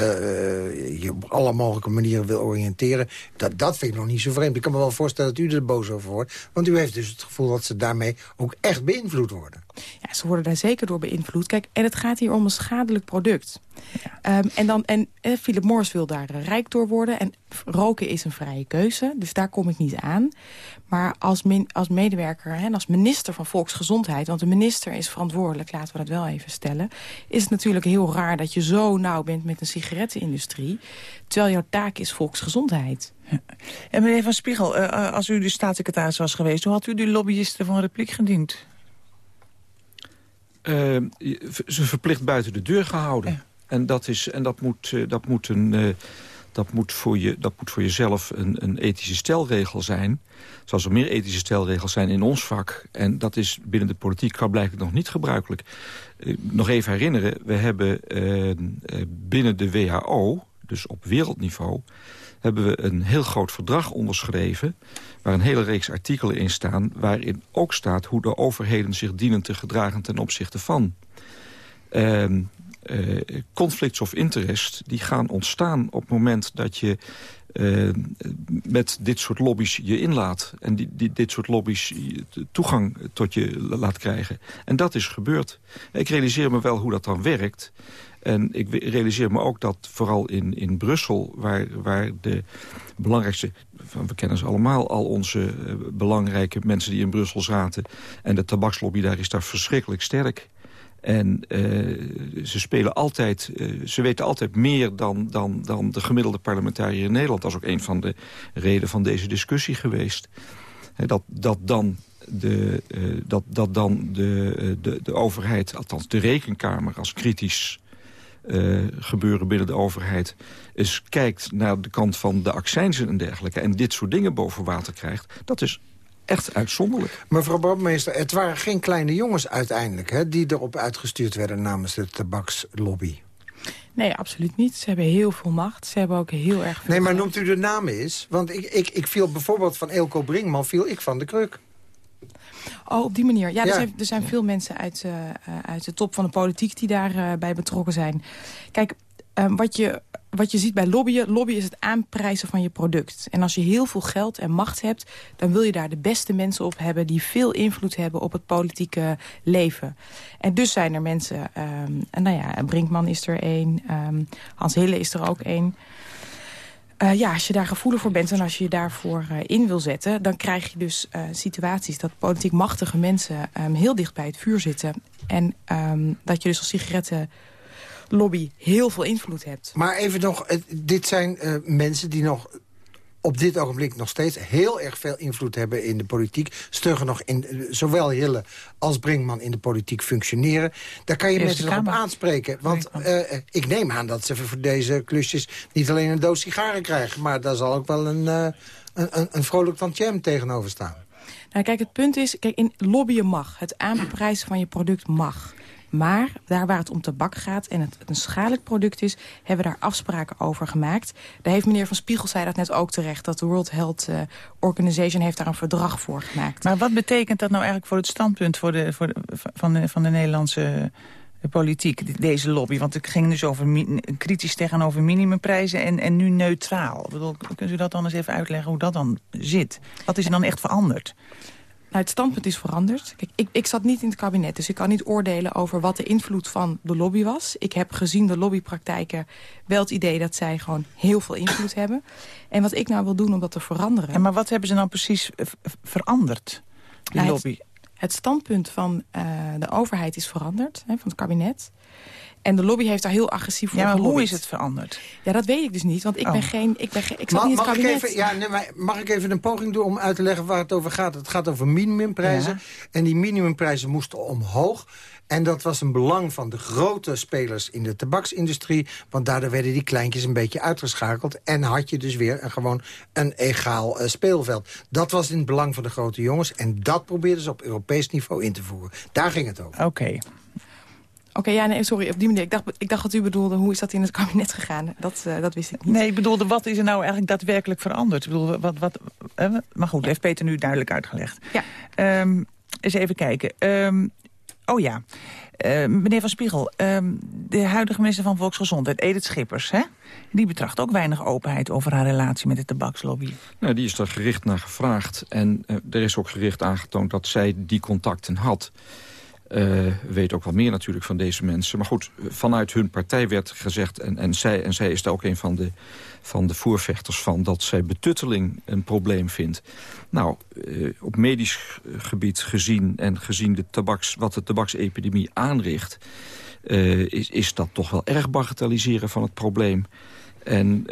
je op alle mogelijke manieren wil oriënteren... Dat, dat vind ik nog niet zo vreemd. Ik kan me wel voorstellen dat u er boos over wordt. Want u heeft dus het gevoel dat ze daarmee ook echt beïnvloed worden. Ja, ze worden daar zeker door beïnvloed. Kijk, en het gaat hier om een schadelijk product. Ja. Um, en dan, en eh, Philip Morris wil daar rijk door worden. En roken is een vrije keuze, dus daar kom ik niet aan. Maar als, min, als medewerker en als minister van Volksgezondheid... want de minister is verantwoordelijk, laten we dat wel even stellen... is het natuurlijk heel raar dat je zo nauw bent met een sigarettenindustrie... terwijl jouw taak is volksgezondheid. En meneer Van Spiegel, uh, als u de staatssecretaris was geweest... hoe had u die lobbyisten van repliek gediend? Uh, ze verplicht buiten de deur gehouden. Ja. En, dat, is, en dat, moet, uh, dat moet een... Uh, dat moet voor, je, dat moet voor jezelf een, een ethische stelregel zijn. Zoals er meer ethische stelregels zijn in ons vak. En dat is binnen de politiek blijkbaar nog niet gebruikelijk. Uh, nog even herinneren, we hebben uh, binnen de WHO, dus op wereldniveau... hebben we een heel groot verdrag onderschreven... waar een hele reeks artikelen in staan... waarin ook staat hoe de overheden zich dienen te gedragen ten opzichte van... Uh, conflicts of interest die gaan ontstaan op het moment dat je uh, met dit soort lobby's je inlaat. En die, dit soort lobby's toegang tot je laat krijgen. En dat is gebeurd. Ik realiseer me wel hoe dat dan werkt. En ik realiseer me ook dat vooral in, in Brussel... waar, waar de belangrijkste... we kennen ze allemaal, al onze uh, belangrijke mensen die in Brussel zaten... en de tabakslobby daar is daar verschrikkelijk sterk... En uh, ze spelen altijd, uh, ze weten altijd meer dan, dan, dan de gemiddelde parlementariër in Nederland. Dat is ook een van de redenen van deze discussie geweest. Dat, dat dan de, dat, dat dan de, de, de overheid, althans de rekenkamer als kritisch gebeuren binnen de overheid... eens kijkt naar de kant van de accijnzen en dergelijke... en dit soort dingen boven water krijgt, dat is echt uitzonderlijk. Mevrouw Bouwmeester, het waren geen kleine jongens uiteindelijk... Hè, die erop uitgestuurd werden namens de tabakslobby. Nee, absoluut niet. Ze hebben heel veel macht. Ze hebben ook heel erg veel Nee, maar noemt u de namen eens? Want ik, ik, ik viel bijvoorbeeld van Eelco Brinkman viel ik van de kruk. Oh, op die manier. Ja, ja. Er, zijn, er zijn veel mensen uit, uh, uit de top van de politiek die daarbij uh, bij betrokken zijn. Kijk, uh, wat je wat je ziet bij lobbyen, lobby is het aanprijzen van je product. En als je heel veel geld en macht hebt... dan wil je daar de beste mensen op hebben... die veel invloed hebben op het politieke leven. En dus zijn er mensen... Um, en nou ja, Brinkman is er één. Um, Hans Hille is er ook één. Uh, ja, als je daar gevoelig voor bent en als je je daarvoor uh, in wil zetten... dan krijg je dus uh, situaties dat politiek machtige mensen um, heel dicht bij het vuur zitten. En dat je dus als sigaretten lobby heel veel invloed hebt. Maar even nog, dit zijn mensen die nog op dit ogenblik nog steeds heel erg veel invloed hebben in de politiek. Stuggen nog in, zowel Hille als Brinkman in de politiek functioneren. Daar kan je Eerste mensen nog op aanspreken. Want uh, ik neem aan dat ze voor deze klusjes niet alleen een doos sigaren krijgen... maar daar zal ook wel een, uh, een, een vrolijk tantiem tegenover staan. Nou, kijk, het punt is, kijk, in lobbyen mag. Het aanprijzen van je product mag. Maar daar waar het om tabak gaat en het een schadelijk product is... hebben we daar afspraken over gemaakt. Daar heeft meneer Van Spiegel zei dat net ook terecht... dat de World Health eh, Organization heeft daar een verdrag voor gemaakt. Maar wat betekent dat nou eigenlijk voor het standpunt voor de, voor van, de, van de Nederlandse de politiek, deze lobby? Want het ging dus over kritisch tegenover minimumprijzen en, en nu neutraal. Ik bedoel, kunt u dat dan eens even uitleggen hoe dat dan zit? Wat is er dan echt veranderd? Nou, het standpunt is veranderd. Kijk, ik, ik zat niet in het kabinet, dus ik kan niet oordelen over wat de invloed van de lobby was. Ik heb gezien de lobbypraktijken wel het idee dat zij gewoon heel veel invloed hebben. En wat ik nou wil doen om dat te veranderen... En maar wat hebben ze nou precies veranderd, die nou, lobby? Het standpunt van uh, de overheid is veranderd, hè, van het kabinet. En de lobby heeft daar heel agressief voor Ja, maar hoe is het veranderd? Ja, dat weet ik dus niet, want ik ben oh. geen... Ik, ben geen, ik zat niet in het kabinet. Ik even, ja, nee, maar mag ik even een poging doen om uit te leggen waar het over gaat? Het gaat over minimumprijzen. En die minimumprijzen moesten omhoog. En dat was een belang van de grote spelers in de tabaksindustrie. Want daardoor werden die kleintjes een beetje uitgeschakeld. En had je dus weer een, gewoon een egaal uh, speelveld. Dat was in het belang van de grote jongens. En dat probeerden ze op Europees niveau in te voeren. Daar ging het over. Oké. Oké, ja, nee, sorry, op die manier. Ik dacht, ik dacht dat u bedoelde, hoe is dat in het kabinet gegaan? Dat, uh, dat wist ik niet. Nee, ik bedoelde, wat is er nou eigenlijk daadwerkelijk veranderd? Ik bedoel, wat, wat, uh, maar goed, ja. heeft Peter nu duidelijk uitgelegd. Ja. Um, eens even kijken. Um, oh ja, uh, meneer Van Spiegel, um, de huidige minister van Volksgezondheid, Edith Schippers... Hè? die betracht ook weinig openheid over haar relatie met de tabakslobby. Nou, die is er gericht naar gevraagd. En er is ook gericht aangetoond dat zij die contacten had... Uh, weet ook wat meer natuurlijk van deze mensen. Maar goed, vanuit hun partij werd gezegd... en, en, zij, en zij is daar ook een van de, van de voorvechters van... dat zij betutteling een probleem vindt. Nou, uh, op medisch gebied gezien en gezien de tabaks, wat de tabaksepidemie aanricht... Is, is dat toch wel erg bagatelliseren van het probleem. En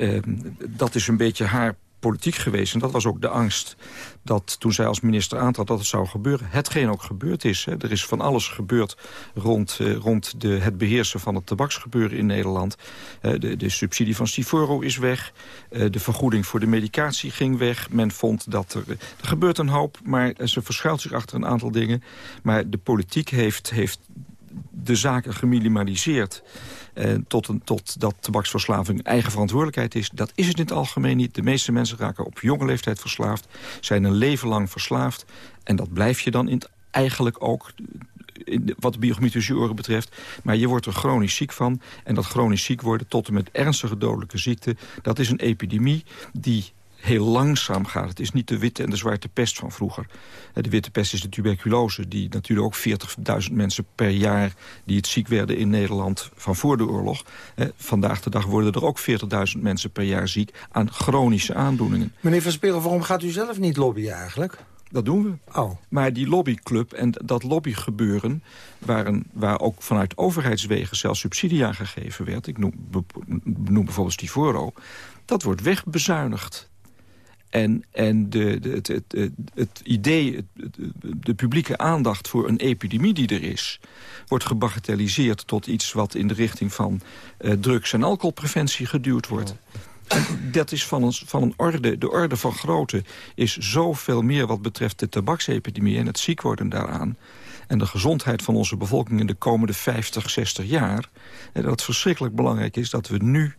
dat is een beetje haar politiek geweest. En dat was ook de angst dat toen zij als minister aantrad dat het zou gebeuren. Hetgeen ook gebeurd is. Hè. Er is van alles gebeurd rond, uh, rond de, het beheersen van het tabaksgebeuren in Nederland. Uh, de, de, subsidie van Stivoro is weg. Uh, de vergoeding voor de medicatie ging weg. Men vond dat er... er gebeurt een hoop, maar ze verschuilt zich achter een aantal dingen. Maar de politiek heeft, heeft de zaken geminimaliseerd. Uh, tot, een, tot dat tabaksverslaving eigen verantwoordelijkheid is. Dat is het in het algemeen niet. De meeste mensen raken op jonge leeftijd verslaafd. Zijn een leven lang verslaafd. En dat blijf je dan in het, eigenlijk ook in, wat de biochemie betreft. Maar je wordt er chronisch ziek van. En dat chronisch ziek worden tot en met ernstige dodelijke ziekte... dat is een epidemie die heel langzaam gaat. Het is niet de witte en de zwarte pest van vroeger. Eh, de witte pest is de tuberculose, die natuurlijk ook 40.000 mensen per jaar... die het ziek werden in Nederland van voor de oorlog. Eh, vandaag de dag worden er ook 40.000 mensen per jaar ziek aan chronische aandoeningen. Meneer Van Spiegel, waarom gaat u zelf niet lobbyen eigenlijk? Dat doen we. Oh. Maar die lobbyclub en dat lobbygebeuren... Waar, een, waar ook vanuit overheidswegen zelfs subsidie aan gegeven werd... ik noem, noem bijvoorbeeld Stivoro... dat wordt wegbezuinigd. En, en de, de, het, het, het, idee, de publieke aandacht voor een epidemie die er is... wordt gebagatelliseerd tot iets wat in de richting van uh, drugs- en alcoholpreventie geduwd wordt. En dat is van een, van een orde, de orde van grootte is zoveel meer wat betreft de tabaksepidemie... en het ziek worden daaraan en de gezondheid van onze bevolking in de komende 50, 60 jaar... dat het verschrikkelijk belangrijk is dat we nu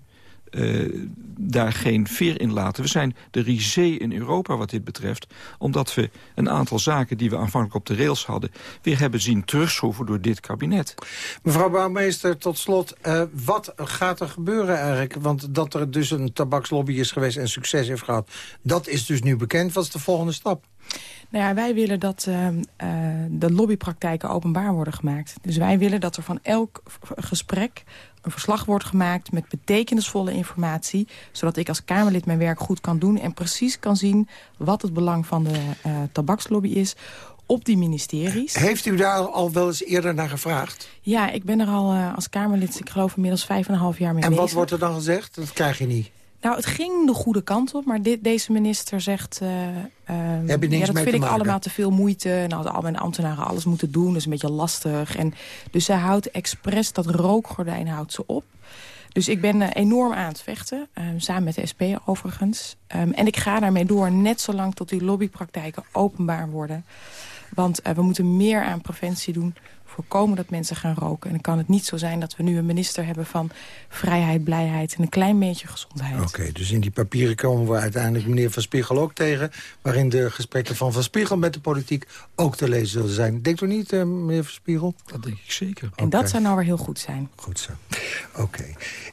uh, daar geen veer in laten. We zijn de risé in Europa wat dit betreft. Omdat we een aantal zaken die we aanvankelijk op de rails hadden... weer hebben zien terugschroeven door dit kabinet. Mevrouw Bouwmeester, tot slot. Uh, wat gaat er gebeuren eigenlijk? Want dat er dus een tabakslobby is geweest en succes heeft gehad... dat is dus nu bekend. Wat is de volgende stap? Nou ja, wij willen dat uh, uh, de lobbypraktijken openbaar worden gemaakt. Dus wij willen dat er van elk gesprek een verslag wordt gemaakt met betekenisvolle informatie... zodat ik als Kamerlid mijn werk goed kan doen... en precies kan zien wat het belang van de uh, tabakslobby is op die ministeries. Heeft u daar al wel eens eerder naar gevraagd? Ja, ik ben er al uh, als Kamerlid, ik geloof inmiddels vijf en een half jaar mee en bezig. En wat wordt er dan gezegd? Dat krijg je niet. Nou, het ging de goede kant op, maar dit, deze minister zegt... Uh, Heb je ja, dat vind ik allemaal te veel moeite. En nou, al mijn ambtenaren alles moeten doen, dat is een beetje lastig. En, dus zij houdt expres dat rookgordijn houdt ze op. Dus ik ben uh, enorm aan het vechten, um, samen met de SP overigens. Um, en ik ga daarmee door, net zolang tot die lobbypraktijken openbaar worden. Want we moeten meer aan preventie doen voorkomen dat mensen gaan roken. En dan kan het niet zo zijn dat we nu een minister hebben van vrijheid, blijheid en een klein beetje gezondheid. Oké, dus in die papieren komen we uiteindelijk meneer Van Spiegel ook tegen... waarin de gesprekken van Van Spiegel met de politiek ook te lezen zullen zijn. Denkt u niet, uh, meneer Van Spiegel? Dat denk ik zeker. En dat zou nou weer heel goed zijn. Goed zo. Oké.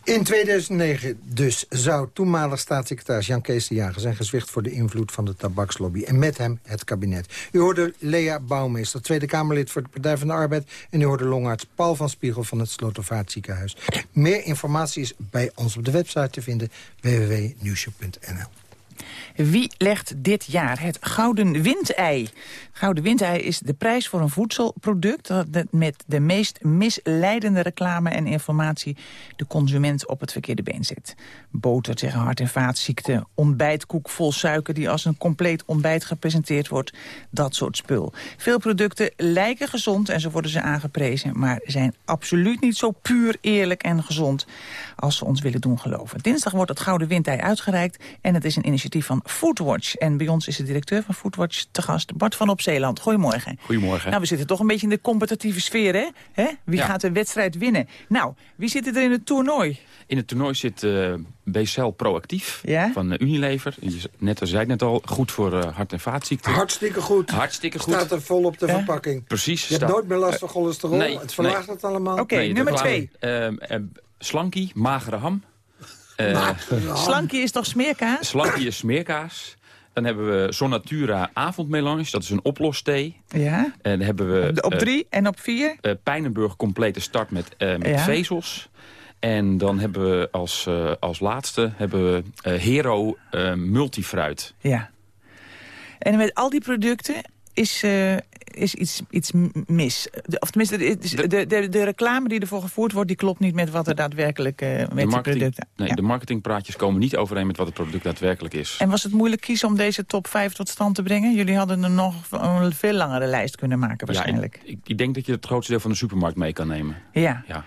In 2009 dus zou toenmalig staatssecretaris Jan Kees de Jager... zijn gezwicht voor de invloed van de tabakslobby. En met hem het kabinet. U hoorde Lea Bouwmeester, Tweede Kamerlid voor de Partij van de Arbeid... En u hoorde longarts Paul van Spiegel van het Slotervaartziekenhuis. Meer informatie is bij ons op de website te vinden www.nieuwsje.nl. Wie legt dit jaar het Gouden Windei? Gouden Windei is de prijs voor een voedselproduct... dat met de meest misleidende reclame en informatie... de consument op het verkeerde been zet. Boter tegen hart- en vaatziekten, ontbijtkoek vol suiker... die als een compleet ontbijt gepresenteerd wordt, dat soort spul. Veel producten lijken gezond en zo worden ze aangeprezen... maar zijn absoluut niet zo puur eerlijk en gezond... als ze ons willen doen geloven. Dinsdag wordt het Gouden Windei uitgereikt... en het is een initiatief van Foodwatch. En bij ons is de directeur van Foodwatch te gast, Bart van Op Zeeland. Goedemorgen. Goedemorgen. Nou, we zitten toch een beetje in de competitieve sfeer, hè? hè? Wie gaat de wedstrijd winnen? Nou, wie zit er in het toernooi? In het toernooi zit uh, BCL Proactief ja? van uh, Unilever. Net als zei het net al, goed voor uh, hart- en vaatziekten. Hartstikke goed. Hartstikke goed. Staat er vol op de verpakking. Precies. Je hebt nooit meer last van cholesterol. Nee, het verlaagt nee. het allemaal. Oké, okay, nee, nummer twee. slankie, magere ham. Slankie is toch smeerkaas? Slankie is smeerkaas. Dan hebben we Zonnatura avondmelange, dat is een oplosthee. Ja. En dan hebben we... op drie uh, en op vier? Uh, Pijnenburg complete start met, uh, met ja. vezels. En dan hebben we als, als laatste hebben we Hero multifruit. Ja. En met al die producten is, uh, is iets, iets mis. De, of tenminste, de, de, de, de, reclame die ervoor gevoerd wordt... die klopt niet met wat er daadwerkelijk uh, met de producten... Nee, ja. de marketingpraatjes komen niet overeen met wat het product daadwerkelijk is. En was het moeilijk kiezen om deze top 5 tot stand te brengen? Jullie hadden er nog een veel langere lijst kunnen maken waarschijnlijk. Ja, ik, ik denk dat je het grootste deel van de supermarkt mee kan nemen. Ja. ja.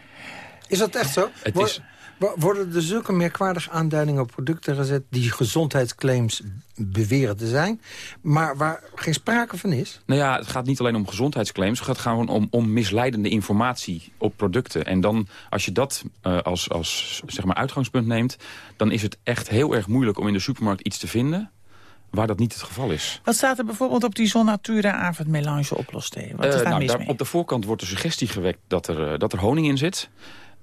Is dat echt zo? Het Word, is... Worden er zulke merkwaardige aanduidingen op producten gezet... die gezondheidsclaims beweren te zijn, maar waar geen sprake van is? Nou ja, het gaat niet alleen om gezondheidsclaims. Het gaat gewoon om, om misleidende informatie op producten. En dan, als je dat uh, als, als zeg maar uitgangspunt neemt... dan is het echt heel erg moeilijk om in de supermarkt iets te vinden waar dat niet het geval is. Wat staat er bijvoorbeeld op die Zonnatura avondmelange oplosthee? Wat is uh, daar nou, mis daar, mee? Op de voorkant wordt de suggestie gewekt dat er, uh, dat er honing in zit...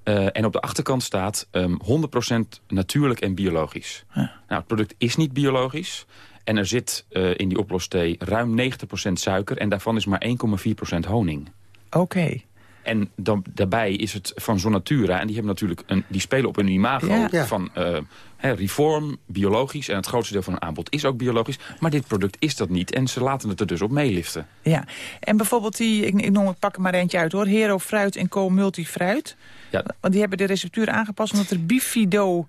Uh, en op de achterkant staat um, 100% natuurlijk en biologisch. Ja. Nou, het product is niet biologisch. En er zit uh, in die oplosthee ruim 90% suiker... en daarvan is maar 1,4% honing. Oké. Okay. En dan, daarbij is het van Zonatura. En die, hebben natuurlijk een, die spelen op een imago Ja. ja. van uh, hè, reform, biologisch. En het grootste deel van hun aanbod is ook biologisch. Maar dit product is dat niet. En ze laten het er dus op meeliften. Ja, en bijvoorbeeld die, ik, ik noem het, pak er maar eentje uit hoor. Hero Fruit en Co Multifruit. Ja. Want die hebben de receptuur aangepast omdat er bifido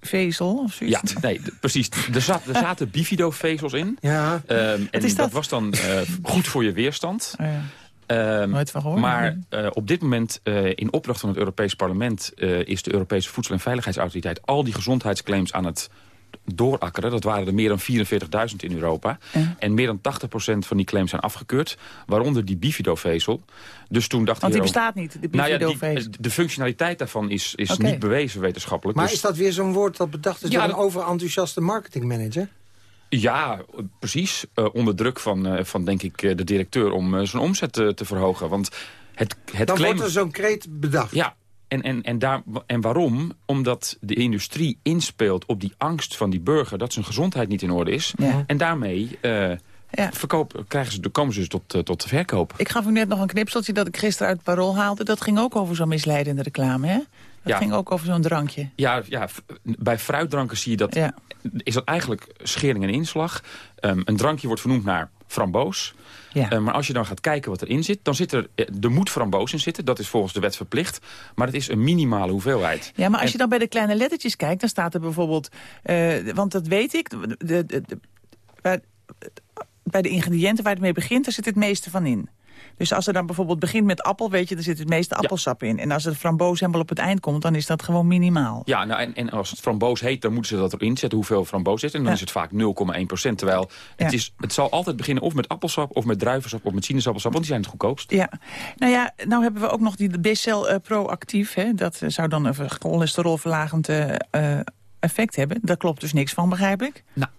vezel of zoiets? Ja, nee, precies. Er, zat, er zaten bifido-vezels in. Ja. Um, en is dat? dat? was dan uh, goed voor je weerstand. Oh, ja. Um, Nooit van gehoord. maar uh, op dit moment, uh, in opdracht van het Europees Parlement... Uh, is de Europese Voedsel- en Veiligheidsautoriteit... al die gezondheidsclaims aan het doorakkeren. Dat waren er meer dan 44.000 in Europa. Ja. En meer dan 80% van die claims zijn afgekeurd. Waaronder die bifido-vezel. Dus toen dacht Want die bestaat niet, de nou ja, bifido-vezel. die, de functionaliteit daarvan is, is niet bewezen wetenschappelijk. Maar Dus- is dat weer zo'n woord dat bedacht is Ja, door een overenthousiaste marketingmanager? Ja, precies. Uh, onder druk van, uh, van denk ik, uh, de directeur om uh, zijn omzet te, te verhogen. Want het, het Dan claim... wordt er zo'n kreet bedacht. Ja, en, en, en, daar, en waarom? Omdat de industrie inspeelt op die angst van die burger... dat zijn gezondheid niet in orde is. Ja. En daarmee uh, Ja. verkoop, krijgen ze, komen ze dus tot, uh, tot de verkoop. Ik gaf u net nog een knipseltje dat ik gisteren uit het parool haalde. Dat ging ook over zo'n misleidende reclame, hè? Dat Ja. ging ook over zo'n drankje. Ja, ja, bij fruitdranken zie je dat... Ja. is dat eigenlijk schering en inslag. Um, een drankje wordt vernoemd naar framboos. Ja. Uh, maar als je dan gaat kijken wat erin zit... dan zit er, eh, er moet framboos in zitten. Dat is volgens de wet verplicht. Maar het is een minimale hoeveelheid. Ja, maar als En- je dan bij de kleine lettertjes kijkt, dan staat er bijvoorbeeld... eh, want dat weet ik, de, de, de, waar- bij de ingrediënten waar het mee begint, daar zit het meeste van in. Dus als er dan bijvoorbeeld begint met appel, weet je, er zit het meeste appelsap in. En als het framboos helemaal op het eind komt, dan is dat gewoon minimaal. Ja, nou, en, en als het framboos heet, dan moeten ze dat erin zetten hoeveel framboos is. En dan Ja. is het vaak 0,1 procent. Terwijl het, is, het zal altijd beginnen of met appelsap, of met druivensap, of met sinaasappelsap. Want die zijn het goedkoopst. Ja, nou ja, nou hebben we ook nog die B-cel eh, proactief. Hè? Dat eh, zou dan een cholesterolverlagend eh, effect hebben. Daar klopt dus niks van, begrijp ik. Nou,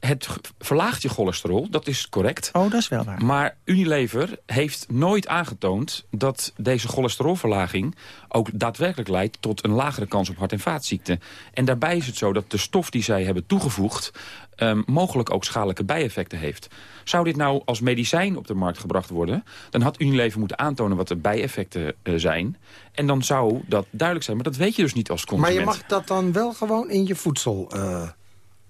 het ge- verlaagt je cholesterol, dat is correct. Oh, dat is wel waar. Maar Unilever heeft nooit aangetoond dat deze cholesterolverlaging ook daadwerkelijk leidt tot een lagere kans op hart- en vaatziekten. En daarbij is het zo dat de stof die zij hebben toegevoegd ehm, mogelijk ook schadelijke bijeffecten heeft. Zou dit nou als medicijn op de markt gebracht worden, dan had Unilever moeten aantonen wat de bijeffecten eh, zijn. En dan zou dat duidelijk zijn, maar dat weet je dus niet als Maar consument. je mag dat dan wel gewoon in je voedsel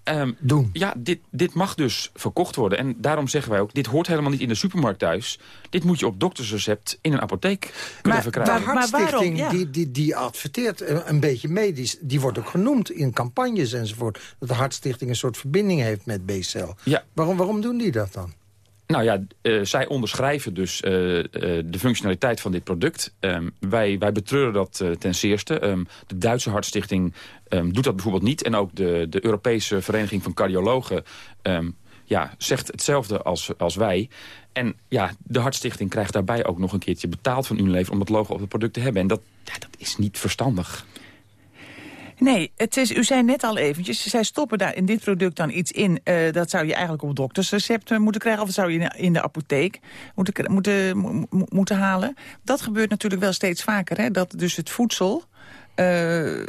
eh, doen. Ja, dit, dit mag dus verkocht worden. En daarom zeggen wij ook, dit hoort helemaal niet in de supermarkt thuis. Dit moet je op doktersrecept in een apotheek kunnen verkrijgen. De Hartstichting die, die, die adverteert een beetje mee. Die, die wordt ook genoemd in campagnes enzovoort. Dat de Hartstichting een soort verbinding heeft met B-cel. Ja. Waarom, waarom doen die dat dan? Nou ja, eh, zij onderschrijven dus eh, eh, de functionaliteit van dit product. Ehm, wij, wij betreuren dat ten zeerste. Ehm, de Duitse Hartstichting ehm, doet dat bijvoorbeeld niet. En ook de, de Europese Vereniging van Cardiologen ja, zegt hetzelfde als, als wij. En ja, de Hartstichting krijgt daarbij ook nog een keertje betaald van Unilever... om dat logo op het product te hebben. En dat, ja, dat is niet verstandig. Nee, het is, u zei net al eventjes, zij stoppen daar in dit product dan iets in. eh, dat zou je eigenlijk op doktersrecept eh, moeten krijgen. Of zou je in de apotheek moeten, moeten, mo- mo- moeten halen. Dat gebeurt natuurlijk wel steeds vaker. Hè? Dat dus het voedsel eh,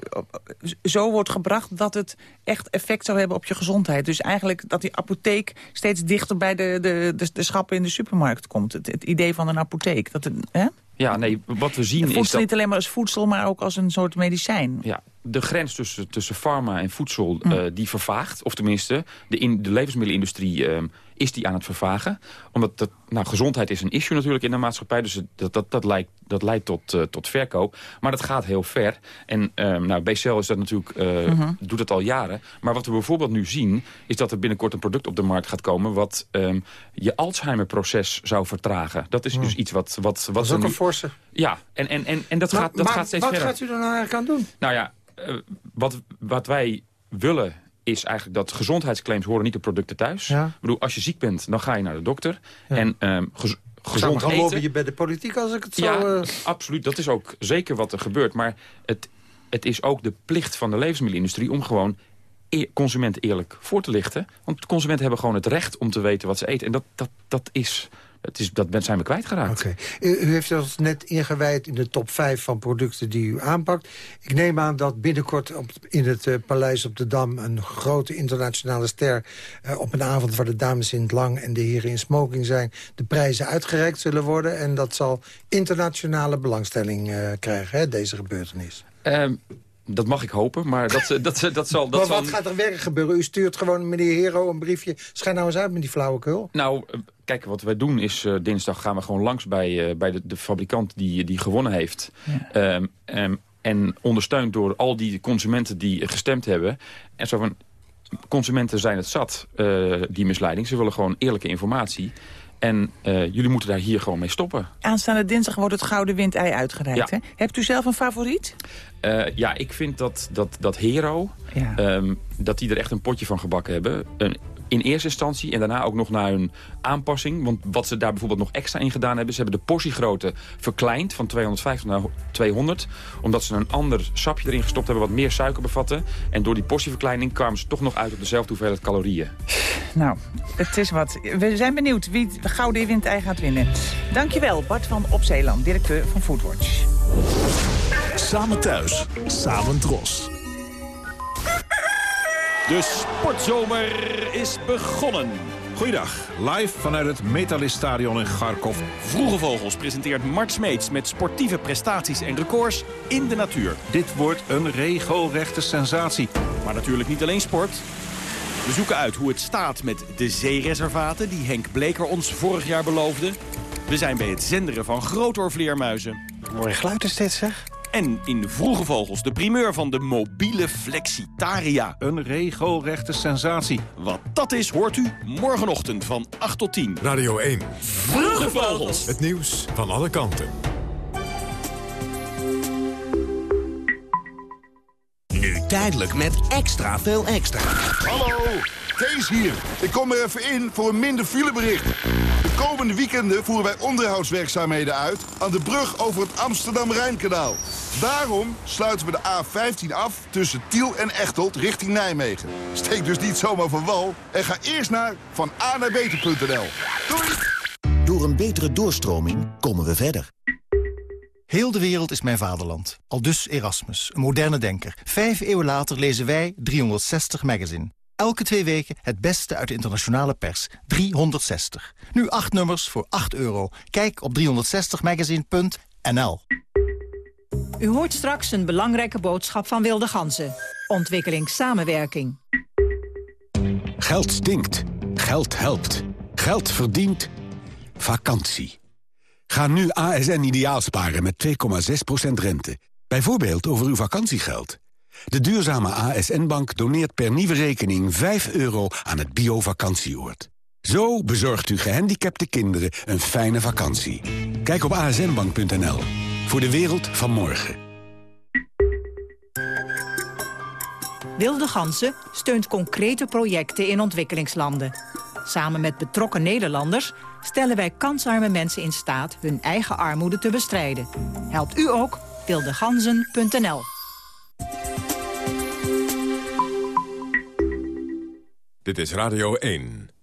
zo wordt gebracht dat het echt effect zou hebben op je gezondheid. Dus eigenlijk dat die apotheek steeds dichter bij de, de, de, de schappen in de supermarkt komt. Het, het idee van een apotheek. Dat het, hè? Ja, nee, wat we zien is voedsel dat... niet alleen maar als voedsel, maar ook als een soort medicijn. Ja, de grens tussen, tussen pharma en voedsel, Hm. eh, die vervaagt. Of tenminste, de, in, de levensmiddelenindustrie ehm, is die aan het vervagen. Omdat dat, nou, gezondheid is een issue natuurlijk in de maatschappij. Dus dat, dat, dat, leidt, dat leidt tot, eh, tot verkoop. Maar dat gaat heel ver. En ehm nou, BCL is dat natuurlijk, Mhm. doet dat al jaren. Maar wat we bijvoorbeeld nu zien, is dat er binnenkort een product op de markt gaat komen... wat ehm, je Alzheimer-proces zou vertragen. Dat is dus iets wat... wat, wat. Dat is ook nu- een forse. Ja, en, en, en, en dat, Maar- gaat, dat maar gaat steeds wat verder. gaat u er nou eigenlijk aan doen? Nou ja, eh, wat, wat wij willen is eigenlijk dat gezondheidsclaims horen niet op producten thuis. Ja. Ik bedoel, als je ziek bent, dan ga je naar de dokter. En ehm, gez- gezond gaan eten... lobbyen bij de politiek als ik het zo... Ja, eh, absoluut. Dat is ook zeker wat er gebeurt. Maar het, het is ook de plicht van de levensmiddelenindustrie... om gewoon e- consumenten eerlijk voor te lichten. Want consumenten hebben gewoon het recht om te weten wat ze eten. En dat, dat, dat is... Het is, dat zijn we kwijtgeraakt. Oké. U, u heeft ons net ingewijd in de top 5 van producten die u aanpakt. Ik neem aan dat binnenkort op, in het eh, Paleis op de Dam... een grote internationale ster eh, op een avond... waar de dames in het lang en de heren in smoking zijn... de prijzen uitgereikt zullen worden. En dat zal internationale belangstelling eh, krijgen, hè, deze gebeurtenis. Ehm, dat mag ik hopen, maar dat, dat, dat zal... Dat maar zal wat gaat er werkelijk gebeuren? U stuurt gewoon meneer Hero een briefje. Schijn nou eens uit met die flauwekul. Nou, kijk, wat wij doen is eh, dinsdag gaan we gewoon langs bij, eh, bij de, de fabrikant die, die gewonnen heeft. Ehm, ehm, en ondersteund door al die consumenten die gestemd hebben. En zo van, consumenten zijn het zat, eh, die misleiding. Ze willen gewoon eerlijke informatie. En jullie moeten daar hier gewoon mee stoppen. Aanstaande dinsdag wordt het Gouden Windei uitgereikt. Ja. Hè? Hebt u zelf een favoriet? Ja, ik vind dat, dat, dat Hero, Ja. ehm, dat die er echt een potje van gebakken hebben. Een- in eerste instantie en daarna ook nog naar hun aanpassing. Want wat ze daar bijvoorbeeld nog extra in gedaan hebben... ze hebben de portiegrootte verkleind van 250 naar 200. Omdat ze een ander sapje erin gestopt hebben... wat meer suiker bevatte. En door die portieverkleining kwamen ze toch nog uit op dezelfde hoeveelheid calorieën. Nou, het is wat. We zijn benieuwd wie het Gouden Windei gaat winnen. Dankjewel, Bart van Opzeeland, directeur van Foodwatch. Samen thuis, samen dros. De sportzomer is begonnen. Goeiedag, live vanuit het Metalist-stadion in Kharkov. Vroege Vogels presenteert Mart Smeets met sportieve prestaties en records in de natuur. Dit wordt een regelrechte sensatie. Maar natuurlijk niet alleen sport. We zoeken uit hoe het staat met de zeereservaten die Henk Bleker ons vorig jaar beloofde. We zijn bij het zenderen van grootoorvleermuizen. Mooi geluid is dit, zeg. En in Vroege Vogels de primeur van de mobiele Flexitaria. Een regelrechte sensatie. Wat dat is, hoort u morgenochtend van 8 tot 10. Radio 1. Vroege Vogels. Het nieuws van alle kanten. Nu tijdelijk met extra veel extra. Hallo, Kees hier. Ik kom er even in voor een minder filebericht. De komende weekenden voeren wij onderhoudswerkzaamheden uit... aan de brug over het Amsterdam-Rijnkanaal. Daarom sluiten we de A15 af tussen Tiel en Echteld richting Nijmegen. Steek dus niet zomaar van wal en ga eerst naar van naar beter.nl. Doei! Door een betere doorstroming komen we verder. Heel de wereld is mijn vaderland. Aldus Erasmus, een moderne denker. Vijf eeuwen later lezen wij 360 Magazine. Elke twee weken het beste uit de internationale pers. 360. Nu acht nummers voor 8 euro. Kijk op 360magazine.nl U hoort straks een belangrijke boodschap van Wilde Ganzen. Ontwikkelingssamenwerking. Geld stinkt. Geld helpt. Geld verdient. Vakantie. Ga nu ASN ideaal sparen met 2,6% rente. Bijvoorbeeld over uw vakantiegeld. De duurzame ASN-bank doneert per nieuwe rekening 5 euro aan het bio-vakantieoord. Zo bezorgt u gehandicapte kinderen een fijne vakantie. Kijk op asnbank.nl. Voor de wereld van morgen. Wilde Gansen steunt concrete projecten in ontwikkelingslanden. Samen met betrokken Nederlanders stellen wij kansarme mensen in staat hun eigen armoede te bestrijden. Helpt u ook? wildeganzen.nl Dit is Radio 1.